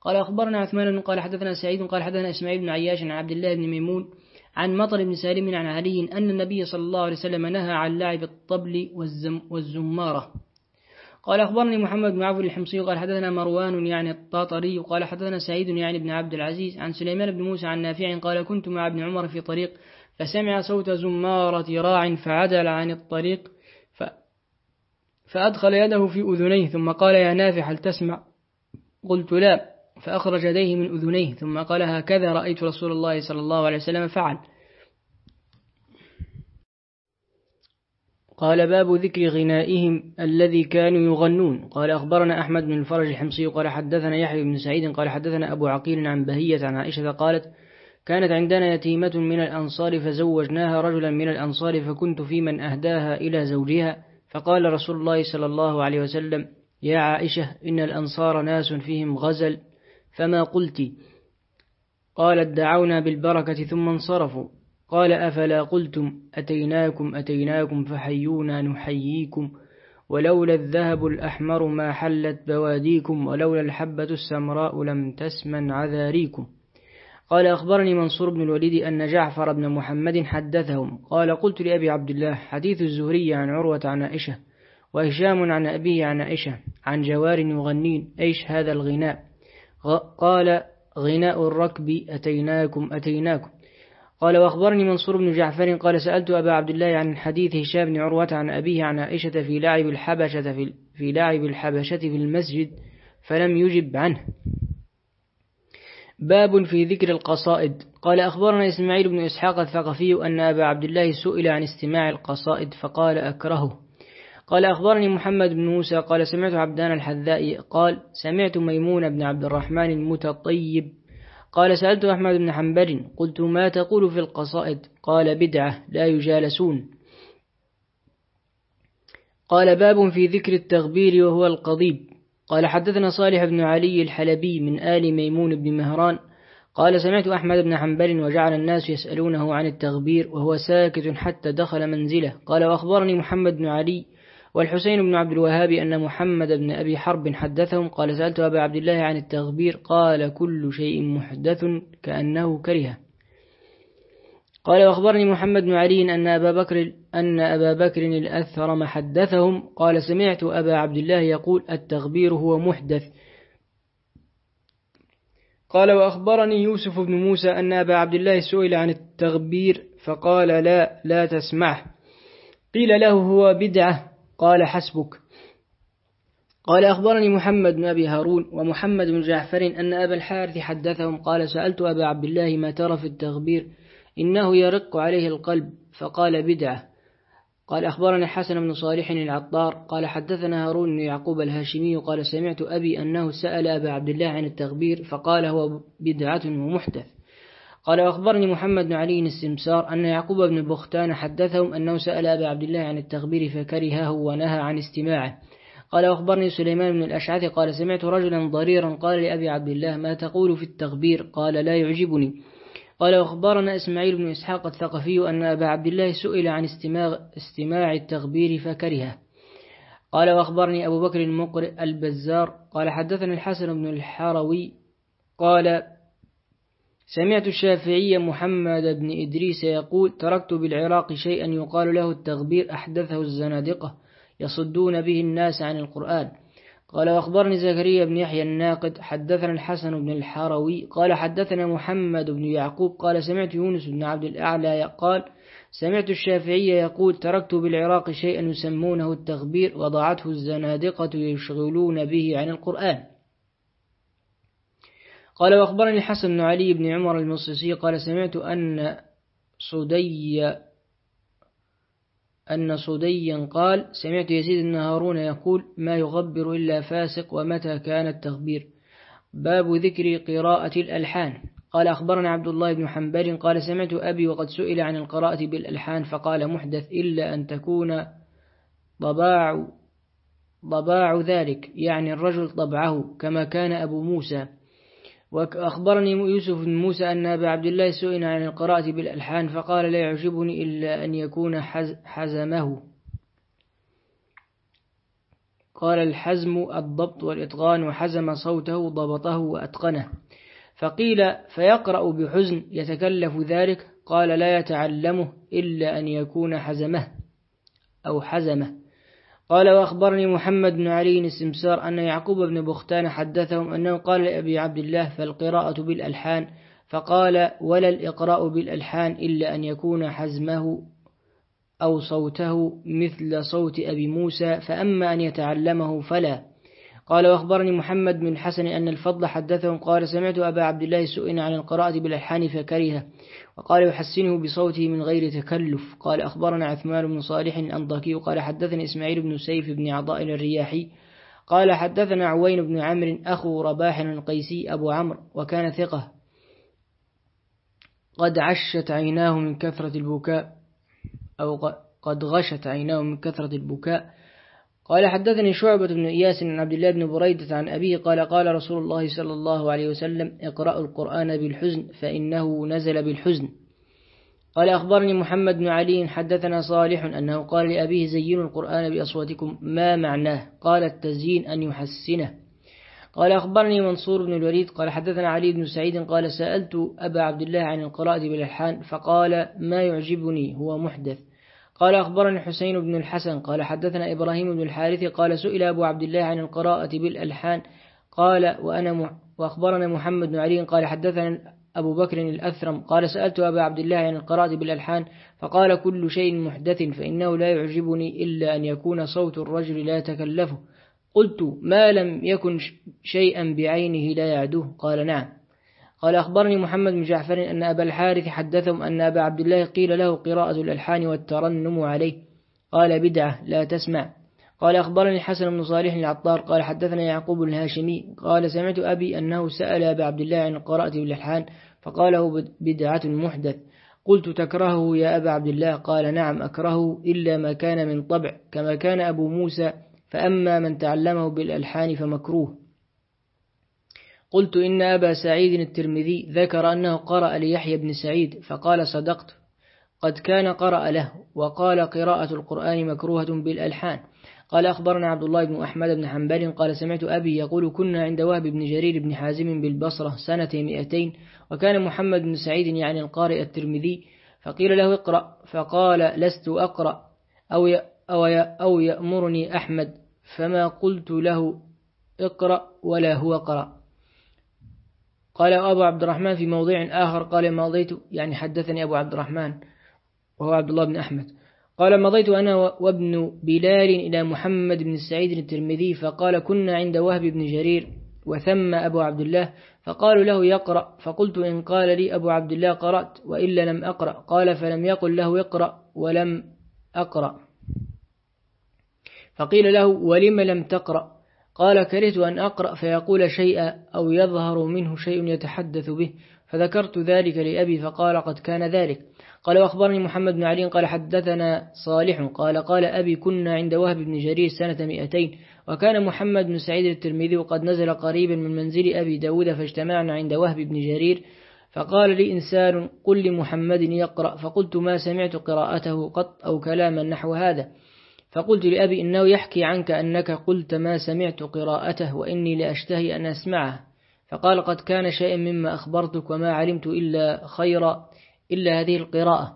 قال أخبرنا عثمان قال حدثنا سعيد قال حدثنا إسماعيل بن عياش عن عبد الله بن ميمون عن مطر بن سالم عن علي أن النبي صلى الله عليه وسلم نهى عن لعب الطبل والزم والزمارة. قال أخبرني محمد بن عفو الحمصي قال حدثنا مروان يعني الطاطري قال حدثنا سعيد يعني بن عبد العزيز عن سليمان بن موسى عن نافع قال كنت مع ابن عمر في طريق فسمع صوت زمارة راع فعدل عن الطريق فأدخل يده في أذنيه ثم قال يا نافع هل تسمع؟ قلت لا. فأخرج يديه من أذنيه ثم قال هكذا رأيت رسول الله صلى الله عليه وسلم فعل. قال باب ذكر غنائهم الذي كانوا يغنون. قال أخبرنا أحمد بن الفرج الحمصي قال حدثنا يحيى بن سعيد قال حدثنا أبو عقيل عن بهية عن عائشة قالت كانت عندنا يتيمة من الأنصار فزوجناها رجلا من الأنصار فكنت في من أهداها إلى زوجها فقال رسول الله صلى الله عليه وسلم يا عائشة إن الأنصار ناس فيهم غزل فما قلت. قالت دعونا بالبركة ثم انصرفوا. قال أفلا قلتم أتيناكم أتيناكم فحيونا نحييكم. ولولا الذهب الأحمر ما حلت بواديكم ولولا الحبة السمراء لم تسمن عذاريكم. قال أخبرني منصور بن الوليد أن جعفر بن محمد حدثهم. قال قلت لأبي عبد الله حديث الزهري عن عروة عن عائشة وهشام عن أبيه عن عائشة عن جوار يغنين أيش هذا الغناء؟ قال غناء الركب أتيناكم أتيناكم. قال وأخبرني منصور بن جعفر قال سألت أبا عبد الله عن حديث هشام بن عروة عن أبيه عن عائشة في لعب الحبشة في, في لعب الحبشة في المسجد فلم يجب عنه. باب في ذكر القصائد. قال أخبرنا إسماعيل بن إسحاق الثقفي أن أبا عبد الله سئل عن استماع القصائد فقال أكرهه. قال أخبرني محمد بن موسى قال سمعت عبدان الحذاء قال سمعت ميمون بن عبد الرحمن المتطيب قال سألت أحمد بن حنبل قلت ما تقول في القصائد قال بدعة لا يجالسون قال باب في ذكر التغبير وهو القضيب قال حدثنا صالح بن علي الحلبي من آل ميمون بن مهران قال سمعت أحمد بن حنبل وجعل الناس يسألونه عن التغبير وهو ساكت حتى دخل منزله قال وأخبرني محمد بن علي والحسين بن عبد الوهاب أن محمد بن أبي حرب حدثهم قال سألت أبا عبد الله عن التغبير قال كل شيء محدث كأنه كره. قال وأخبرني محمد بن علي أن أبا بكر أن أبا بكر الأثرم حدثهم قال سمعت أبا عبد الله يقول التغبير هو محدث. قال وأخبرني يوسف بن موسى أن أبا عبد الله سئل عن التغبير فقال لا لا تسمعه. قيل له هو بدعة. قال حسبك. قال أخبرني محمد بن أبي هارون ومحمد بن جعفر أن أبا الحارث حدثهم. قال سألت أبا عبد الله ما ترى في التغبير. إنه يرق عليه القلب. فقال بدعة. قال أخبرني حسن بن صالح العطار. قال حدثنا هارون بن يعقوب الهاشمي. قال سمعت أبي أنه سأل أبا عبد الله عن التغبير. فقال هو بدعة ومحدث. قال أخبرني محمد بن علي السمسار أن يعقوب بن بختان حدثهم أنه سأل أبا عبد الله عن التغبير فكرهه ونهى عن استماعه. قال أخبرني سليمان بن الأشعث قال سمعت رجلا ضريرا قال لأبي عبد الله ما تقول في التغبير قال لا يعجبني. قال أخبرنا إسماعيل بن إسحاق الثقفي أن أبا عبد الله سئل عن استماع, استماع التغبير فكرهه. قال وأخبرني أبو بكر المقرئ البزار قال حدثنا الحسن بن الحروي قال سمعت الشافعي محمد بن إدريس يقول تركت بالعراق شيئا يقال له التغبير أحدثه الزنادقة يصدون به الناس عن القرآن. قال وأخبرني زكريا بن يحيى الناقد حدثنا الحسن بن الحروي قال حدثنا محمد بن يعقوب قال سمعت يونس بن عبد الأعلى قال سمعت الشافعي يقول تركت بالعراق شيئا يسمونه التغبير وضعته الزنادقة يشغلون به عن القرآن. قال وأخبرني حسن بن علي بن عمر المصيصي قال سمعت أن صدي أن صديا قال سمعت يزيد بن هارون يقول ما يغبر إلا فاسق ومتى كان التغبير؟ باب ذكر قراءة الألحان. قال أخبرنا عبد الله بن حنبل قال سمعت أبي وقد سئل عن القراءة بالألحان فقال محدث إلا أن تكون ضباع ضباع ذلك يعني الرجل طبعه كما كان أبو موسى. وأخبرني يوسف بن موسى أن أبا عبد الله سئل عن القراءة بالألحان فقال لا يعجبني إلا أن يكون حزمه. قال الحزم الضبط والإتقان وحزم صوته ضبطه وأتقنه. فقيل فيقرأ بحزن يتكلف ذلك؟ قال لا يتعلمه إلا أن يكون حزمه أو حزمه. قال وأخبرني محمد بن علي السمسار أن يعقوب بن بختان حدثهم أنه قال لأبي عبد الله فالقراءة بالألحان فقال ولا الإقراء بالألحان إلا أن يكون حزمه أو صوته مثل صوت أبي موسى فأما أن يتعلمه فلا. قال وأخبرني محمد بن الحسن أن الفضل حدثهم قال سمعت أبا عبد الله سئل عن القراءة بالألحان فكره وقال يحسنه بصوته من غير تكلف. قال أخبرنا عثمان بن صالح الأنطاكي قال حدثني إسماعيل بن سيف بن عطاء الرياحي قال حدثنا عوين بن عمرو أخو رباح القيسي أبو عمرو وكان ثقة. قد عشت عيناه من كثرة البكاء أو قد غشت عيناه من كثرة البكاء. قال حدثني شعبة بن إياس عن عبد الله بن بريدة عن أبيه قال قال رسول الله صلى الله عليه وسلم اقرأوا القرآن بالحزن فإنه نزل بالحزن. قال أخبرني محمد بن علي حدثنا صالح أنه قال لأبيه زينوا القرآن بأصواتكم ما معناه؟ قال التزيين أن يحسنه. قال أخبرني منصور بن الوليد قال حدثنا علي بن سعيد قال سألت أبا عبد الله عن القراءة بالألحان فقال ما يعجبني هو محدث. قال أخبرني حسين بن الحسن قال حدثنا إبراهيم بن الحارث قال سئل أبو عبد الله عن القراءة بالألحان قال وأنا وأخبرنا محمد بن علي قال حدثنا أبو بكر الأثرم قال سألت أبا عبد الله عن القراءة بالألحان فقال كل شيء محدث فإنه لا يعجبني إلا أن يكون صوت الرجل لا يتكلفه. قلت ما لم يكن شيئا بعينه لا يعدوه. قال نعم. قال أخبرني محمد بن جعفر أن أبا الحارث حدثهم أن أبا عبد الله قيل له قراءة الألحان والترنم عليه. قال بدعة لا تسمع. قال أخبرني حسن بن صالح العطار قال حدثنا يعقوب الهاشمي قال سمعت أبي أنه سأل أبا عبد الله عن القراءة بالألحان فقاله بدعة محدث. قلت تكرهه يا أبا عبد الله؟ قال نعم أكرهه إلا ما كان من طبع. كما كان أبو موسى فأما من تعلمه بالألحان فمكروه. قلت إن أبا سعيد الترمذي ذكر أنه قرأ ليحيى بن سعيد فقال صدقت. قد كان قرأ له وقال قراءة القرآن مكروهة بالألحان. قال أخبرنا عبد الله بن أحمد بن حنبل قال سمعت أبي يقول كنا عند وهب بن جرير بن حازم بالبصرة سنة مئتين وكان محمد بن سعيد يعني القارئ الترمذي فقيل له اقرأ فقال لست أقرأ أو أو أو يأمرني أحمد فما قلت له اقرأ ولا هو قرأ. قال أبو عبد الرحمن في موضع آخر قال مضيت يعني حدثني أبو عبد الرحمن وهو عبد الله بن أحمد. قال مضيت أنا وابن بلال إلى محمد بن سعيد الترمذي فقال كنا عند وهب بن جرير وثم أبو عبد الله فقالوا له يقرأ فقلت إن قال لي أبو عبد الله قرأت وإلا لم أقرأ. قال فلم يقل له اقرأ ولم أقرأ. فقيل له ولم لم تقرأ؟ قال كرهت أن أقرأ فيقول شيئا أو يظهر منه شيء يتحدث به فذكرت ذلك لأبي فقال قد كان ذلك. قال وأخبرني محمد بن علي قال حدثنا صالح قال قال أبي كنا عند وهب بن جرير سنة مئتين وكان محمد بن سعيد الترمذي وقد نزل قريبا من منزل أبي داود فاجتمعنا عند وهب بن جرير فقال لي إنسان قل لمحمد يقرأ فقلت ما سمعت قراءته قط أو كلاما نحو هذا. فقلت لأبي إنه يحكي عنك أنك قلت ما سمعت قراءته وإني لأشتهي أن أسمعه. فقال قد كان شيء مما أخبرتك وما علمت إلا خيرا إلا هذه القراءة.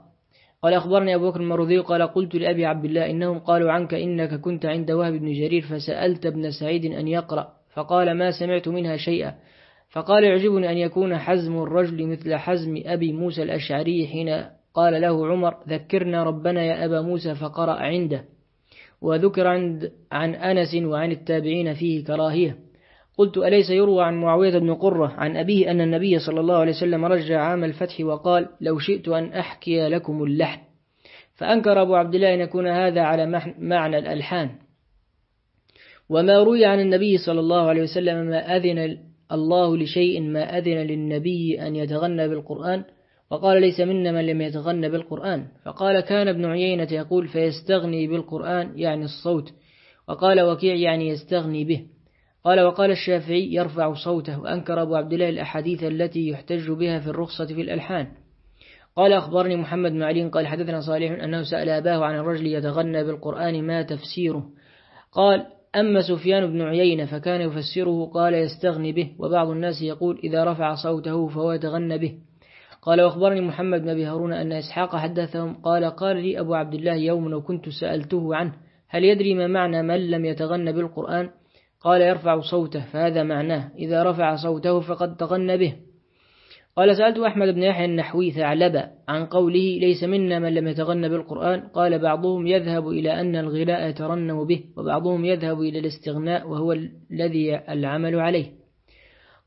قال أخبرني أبو بكر المرضي قال قلت لأبي عبد الله إنهم قالوا عنك إنك كنت عند وهب بن جرير فسألت ابن سعيد أن يقرأ. فقال ما سمعت منها شيئا. فقال يعجبني أن يكون حزم الرجل مثل حزم أبي موسى الأشعري حين قال له عمر ذكرنا ربنا يا أبا موسى فقرأ عنده. وذكر عند عن أنس وعن التابعين فيه كراهية. قلت أليس يروى عن معاوية بن قرة عن أبيه أن النبي صلى الله عليه وسلم رجع عام الفتح وقال لو شئت أن أحكي لكم اللحن. فأنكر أبو عبد الله أن يكون هذا على معنى الألحان. وما روي عن النبي صلى الله عليه وسلم ما أذن الله لشيء ما أذن للنبي أن يتغنى بالقرآن. وقال ليس منا من لم يتغنى بالقرآن. فقال كان ابن عيينة يقول فيستغني بالقرآن يعني الصوت. وقال وكيع يعني يستغني به. قال وقال الشافعي يرفع صوته. وأنكر أبو عبد الله الأحاديث التي يحتج بها في الرخصة في الألحان. قال أخبرني محمد بن علي قال حدثنا صالح أنه سأل أباه عن الرجل يتغنى بالقرآن ما تفسيره. قال أما سفيان بن عيينة فكان يفسره قال يستغني به. وبعض الناس يقول إذا رفع صوته فهو يتغنى به. قال وأخبرني محمد بن أبي هارون أن إسحاق حدثهم قال قال لي أبو عبد الله يوم وكنت سألته عنه هل يدري ما معنى من لم يتغنى بالقرآن؟ قال يرفع صوته فهذا معناه إذا رفع صوته فقد تغنى به. قال سألت أحمد بن يحيى النحوي ثعلب عن قوله ليس منا من لم يتغنى بالقرآن؟ قال بعضهم يذهب إلى أن الغناء يترنم به وبعضهم يذهب إلى الاستغناء وهو الذي العمل عليه.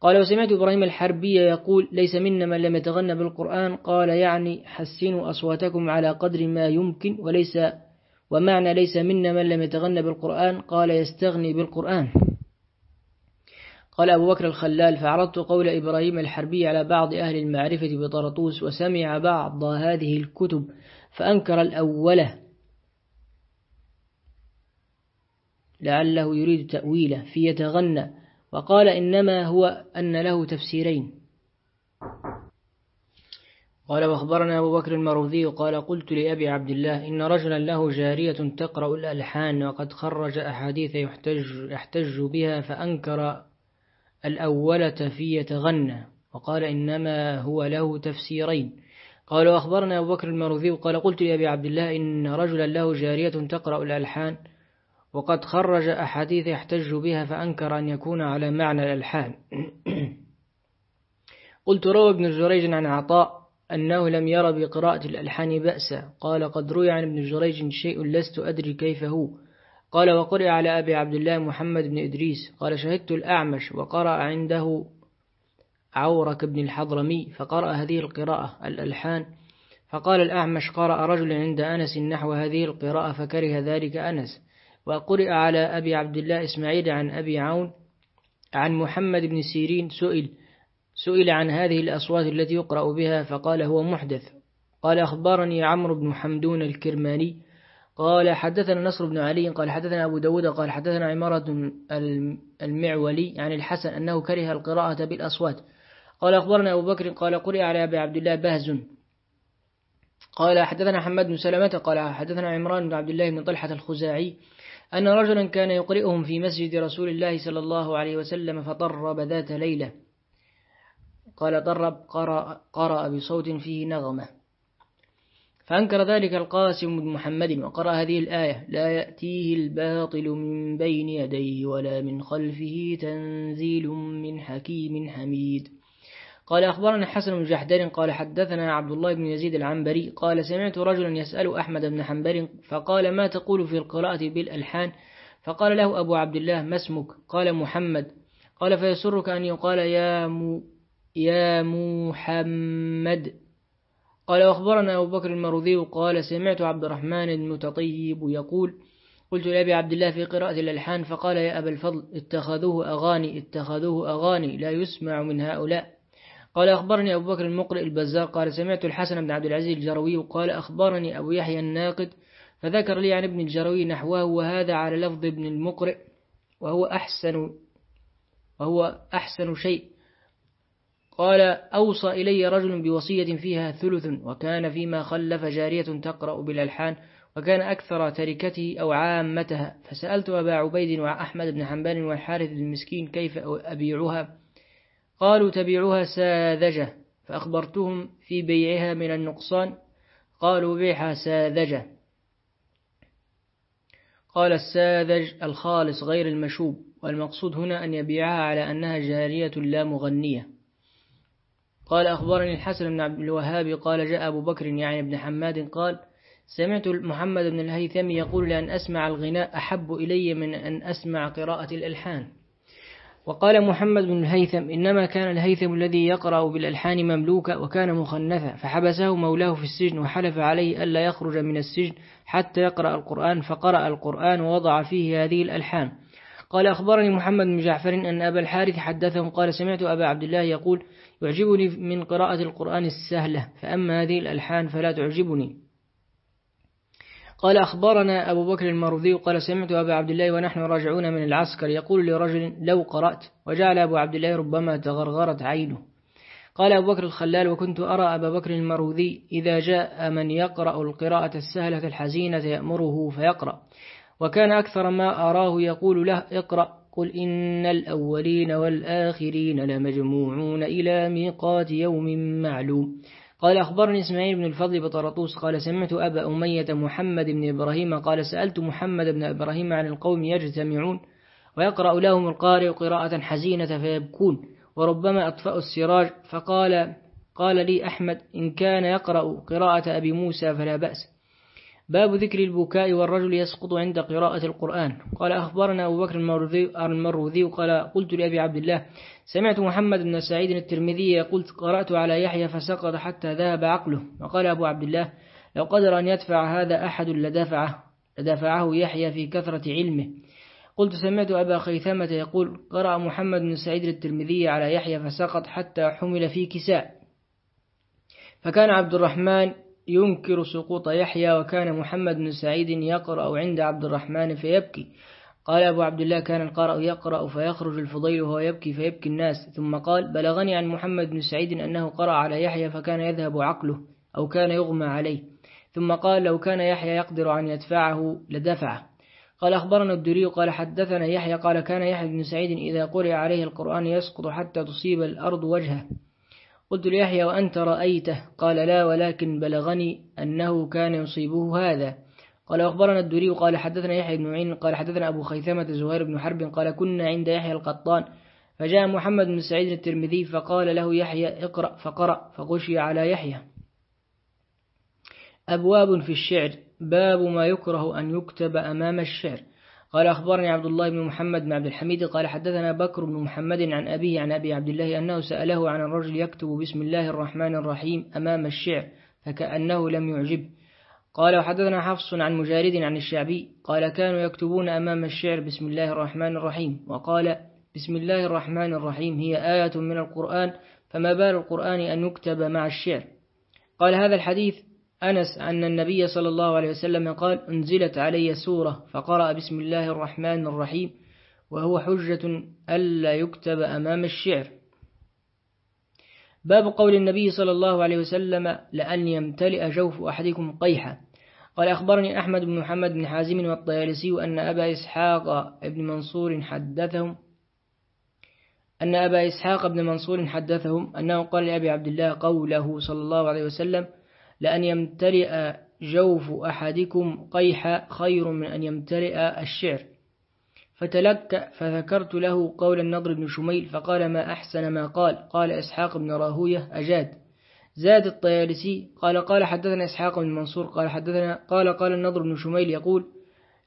قال وسمعت إبراهيم الحربي يقول ليس منا من لم يتغنى بالقرآن. قال يعني حسنوا أصواتكم على قدر ما يمكن وليس ومعنى ليس منا من لم يتغنى بالقرآن. قال يستغني بالقرآن. قال أبو بكر الخلال فعرضت قول إبراهيم الحربي على بعض أهل المعرفة بطرطوس وسمع بعض هذه الكتب فأنكر الأولة. لعله يريد تأويله في يتغنى وقال إنما هو أن له تفسيرين. قال وأخبرنا أبو بكر المروذي قال قلت لأبي عبد الله إن رجلا له جارية تقرأ الألحان وقد خرج أحاديث يحتج, يحتج بها فأنكر الأولة في يتغنى. وقال إنما هو له تفسيرين. قال وأخبرنا أبو بكر المروذي قال قلت لأبي عبد الله إن رجلا له جارية تقرأ الألحان وقد خرج أحاديث يحتج بها فأنكر أن يكون على معنى الألحان. [clears throat] قلت روى ابن جريج عن عطاء أنه لم ير بقراءة الألحان بأسا. قال قد روي عن ابن جريج شيء لست أدري كيف هو. قال وقرئ على أبي عبد الله محمد بن إدريس. قال شهدت الأعمش وقرأ عنده عورك بن الحضرمي فقرأ هذه القراءة الألحان. فقال الأعمش قرأ رجل عند أنس نحو هذه القراءة فكره ذلك أنس. وقرئ على أبي عبد الله إسماعيل عن أبي عون عن محمد بن سيرين سئل سئل عن هذه الأصوات التي يقرأ بها فقال هو محدث. قال أخبرني عمرو بن حمدون الكرماني. قال حدثنا نصر بن علي قال حدثنا أبو داود قال حدثنا عمارة المعولي عن الحسن أنه كره القراءة بالأصوات. قال أخبرنا أبو بكر قال قرئ على أبي عبد الله بهز. قال حدثنا حماد بن سلمة قال حدثنا عمران بن عبد الله بن طلحة الخزاعي. أن رجلا كان يقرئهم في مسجد رسول الله صلى الله عليه وسلم فطرب ذات ليلة. قال طرب قرأ, قرأ بصوت فيه نغمة. فأنكر ذلك القاسم بن محمد وقرأ هذه الآية لا يأتيه الباطل من بين يديه ولا من خلفه تنزيل من حكيم حميد. قال أخبرنا حسن بن جحدر قال حدثنا عبد الله بن يزيد العنبري قال سمعت رجلا يسأل أحمد بن حنبل فقال ما تقول في القراءة بالألحان؟ فقال له أبو عبد الله ما اسمك؟ قال محمد. قال فيسرك أن يقال يا, مو يا محمد. قال أخبرنا أبو بكر المروذي قال سمعت عبد الرحمن المتطيب يقول قلت لأبي عبد الله في قراءة الألحان فقال يا أبا الفضل اتخذوه أغاني اتخذوه أغاني لا يسمع من هؤلاء. قال أخبرني أبو بكر المقرئ البزار قال سمعت الحسن بن عبد العزيز الجروي قال أخبرني أبو يحيى الناقد فذكر لي عن ابن الجروي نحوه وهذا على لفظ ابن المقرئ وهو أحسن وهو أحسن شيء. قال أوصى إلي رجل بوصية فيها ثلث وكان فيما خلف جارية تقرأ بالألحان وكان أكثر تركته أو عامتها. فسألت أبا عبيد وأحمد بن حنبال والحارث المسكين كيف أبيعها؟ قالوا تبيعها ساذجة فأخبرتهم في بيعها من النقصان. قالوا بيعها ساذجة. قال الساذج الخالص غير المشوب والمقصود هنا أن يبيعها على أنها جارية لا مغنية. قال أخبرني الحسن بن عبد الوهاب قال جاء أبو بكر يعني ابن حماد قال سمعت محمد بن الهيثم يقول لأن أسمع الغناء أحب إلي من أن أسمع قراءة الألحان. وقال محمد بن الهيثم إنما كان الهيثم الذي يقرأ بالألحان مملوكا وكان مخنثا فحبسه مولاه في السجن وحلف عليه ألا يخرج من السجن حتى يقرأ القرآن فقرأ القرآن ووضع فيه هذه الألحان. قال أخبرني محمد بن جعفر أن أبا الحارث حدثهم قال سمعت أبا عبد الله يقول يعجبني من قراءة القرآن السهلة فأما هذه الألحان فلا تعجبني. قال أخبرنا أبو بكر المرضي قال سمعت أبا عبد الله ونحن راجعون من العسكر يقول لرجل لو قرأت وجعل أبو عبد الله ربما تغرغرت عينه. قال أبو بكر الخلال وكنت أرى أبا بكر المروذي إذا جاء من يقرأ القراءة السهلة الحزينة يأمره فيقرأ. وكان أكثر ما أراه يقول له اقرأ قل إن الأولين والآخرين لمجموعون إلى ميقات يوم معلوم. قال أخبرني إسماعيل بن الفضل بطرطوس قال سمعت أبا أمية محمد بن إبراهيم قال سألت محمد بن إبراهيم عن القوم يجتمعون ويقرأ لهم القارئ قراءة حزينة فيبكون وربما أطفأوا السراج فقال قال لي أحمد إن كان يقرأ قراءة أبي موسى فلا بأس. باب ذكر البكاء والرجل يسقط عند قراءة القرآن. قال أخبرنا أبو بكر المروذي قال قلت لأبي عبد الله سمعت محمد بن سعيد الترمذي قلت قرأت على يحيى فسقط حتى ذهب عقله. وقال أبو عبد الله لو قدر أن يدفع هذا أحد لدفعه لدفعه يحيى في كثرة علمه. قلت سمعت أبا خيثمة يقول قرأ محمد بن سعيد الترمذي على يحيى فسقط حتى حمل في كساء. فكان عبد الرحمن ينكر سقوط يحيى وكان محمد بن سعيد يقرأ عند عبد الرحمن فيبكي. قال أبو عبد الله كان القارئ يقرأ فيخرج الفضيل وهو يبكي فيبكي الناس. ثم قال بلغني عن محمد بن سعيد أنه قرأ على يحيى فكان يذهب عقله أو كان يغمى عليه. ثم قال لو كان يحيى يقدر أن يدفعه لدفعه قال أخبرنا الدري قال حدثنا يحيى قال كان يحيى بن سعيد إذا قرئ عليه القرآن يسقط حتى تصيب الأرض وجهه قلت ليحيى وأنت رأيته؟ قال لا ولكن بلغني أنه كان يصيبه هذا. قال أخبرنا الدري قال حدثنا يحيى بن معين قال حدثنا أبو خيثمة زهير بن حرب قال كنا عند يحيى القطان فجاء محمد بن سعيد الترمذي فقال له يحيى اقرأ فقرأ فغشي على يحيى. أبواب في الشعر. باب ما يكره أن يكتب أمام الشعر. قال أخبرني عبد الله بن محمد بن عبد الحميد قال حدثنا بكر بن محمد عن أبيه عن أبي عبد الله أنه سأله عن الرجل يكتب بسم الله الرحمن الرحيم أمام الشعر فكأنه لم يعجب. قال وحدثنا حفص عن مجارد عن الشعبي قال كانوا يكتبون أمام الشعر بسم الله الرحمن الرحيم وقال بسم الله الرحمن الرحيم هي آية من القرآن فما بال القرآن أن يكتب مع الشعر. قال هذا الحديث أنس أن النبي صلى الله عليه وسلم قال أنزلت علي سورة فقرأ بسم الله الرحمن الرحيم وهو حجة ألا يكتب أمام الشعر. باب قول النبي صلى الله عليه وسلم لأن يمتلئ جوف أحدكم قيحا قال أخبرني أحمد بن محمد بن حازم والطيالسي أن أبا إسحاق بن منصور حدثهم أن أبا إسحاق بن منصور حدثهم أنه قال لأبي عبد الله قوله صلى الله عليه وسلم لأن يمتلئ جوف أحدكم قيح خير من أن يمتلئ الشعر. فتلك فذكرت له قول النضر بن شميل فقال ما أحسن ما قال؟ قال إسحاق بن راهوية أجاد. زاد الطيالسي قال قال حدثنا إسحاق بن منصور قال حدثنا قال قال النضر بن شميل يقول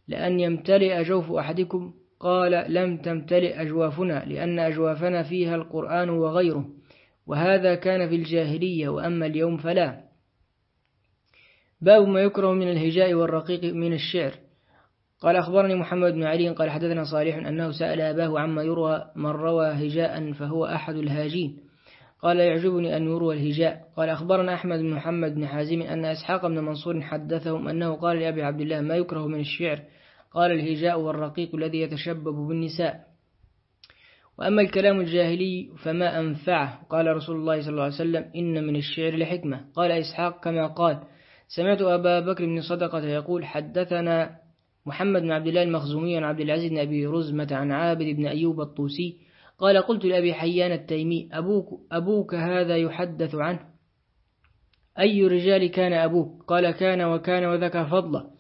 لأن يمتلئ جوف أحدكم قال لم تمتلئ أجوافنا لأن أجوافنا فيها القرآن وغيره وهذا كان في الجاهلية وأما اليوم فلا. باب ما يكره من الهجاء والرقيق من الشعر. قال أخبرني محمد بن علي قال حدثنا صالح أنه سأل أباه عما يروى من روى هجاء فهو أحد الهاجين. قال يعجبني أن يروى الهجاء. قال أخبرنا أحمد بن محمد بن حازم أن إسحاق بن منصور حدثهم أنه قال لأبي عبد الله ما يكره من الشعر. قال الهجاء والرقيق الذي يتشبب بالنساء. وأما الكلام الجاهلي فما أنفعه. قال رسول الله صلى الله عليه وسلم إن من الشعر لحكمة. قال إسحاق كما قال سمعت أبا بكر بن صدقة يقول حدثنا محمد بن عبد الله المخزومي عن عبد العزيز بن أبي رزمة عن عابد بن أيوب الطوسي قال قلت لأبي حيان التيمي أبوك, أبوك هذا يحدث عنه؟ أي رجال كان أبوك؟ قال كان وكان وذكى فضله.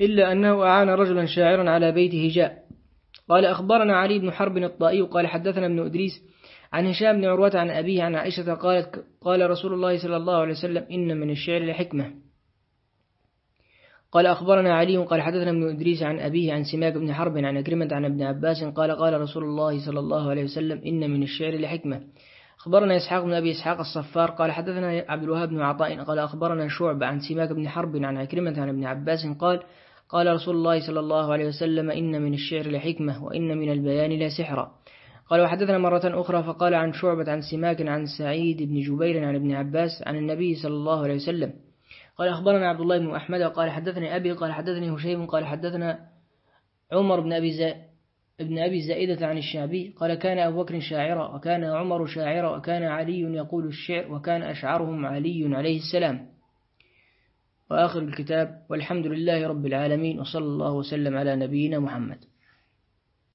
إلا أنه أعان رجلا شاعرا على بيته جاء قال أخبرنا علي بن حرب الطائي قال حدثنا ابن أدريس عن هشام بن عروة عن أبيه عن عائشة قالت قال رسول الله صلى الله عليه وسلم إن من الشعر لحكمة. قال أخبرنا علي قال حدثنا ابن إدريس عن أبيه عن سماك بن حرب عن أكرمة عن ابن عباس قال قال رسول الله صلى الله عليه وسلم إن من الشعر لحكمة. أخبرنا إسحاق بن أبي إسحاق الصفار قال حدثنا عبد الوهاب بن عطاء قال أخبرنا شعب عن سماك بن حرب عن أكرمة عن ابن عباس قال قال رسول الله صلى الله عليه وسلم إن من الشعر لحكمة وإن من البيان لا سحرا قال وحدثنا مرة أخرى فقال عن شعبة عن سماك عن سعيد بن جبير عن ابن عباس عن النبي صلى الله عليه وسلم. قال أخبرنا عبد الله بن أحمد قال حدثني أبي قال حدثني هشيم قال حدثنا عمر بن أبي زائد ابن أبي زائدة عن الشعبي قال كان أبو بكر شاعرا وكان عمر شاعرا وكان علي يقول الشعر وكان أشعرهم علي عليه السلام. وآخر الكتاب والحمد لله رب العالمين وصلى الله وسلم على نبينا محمد.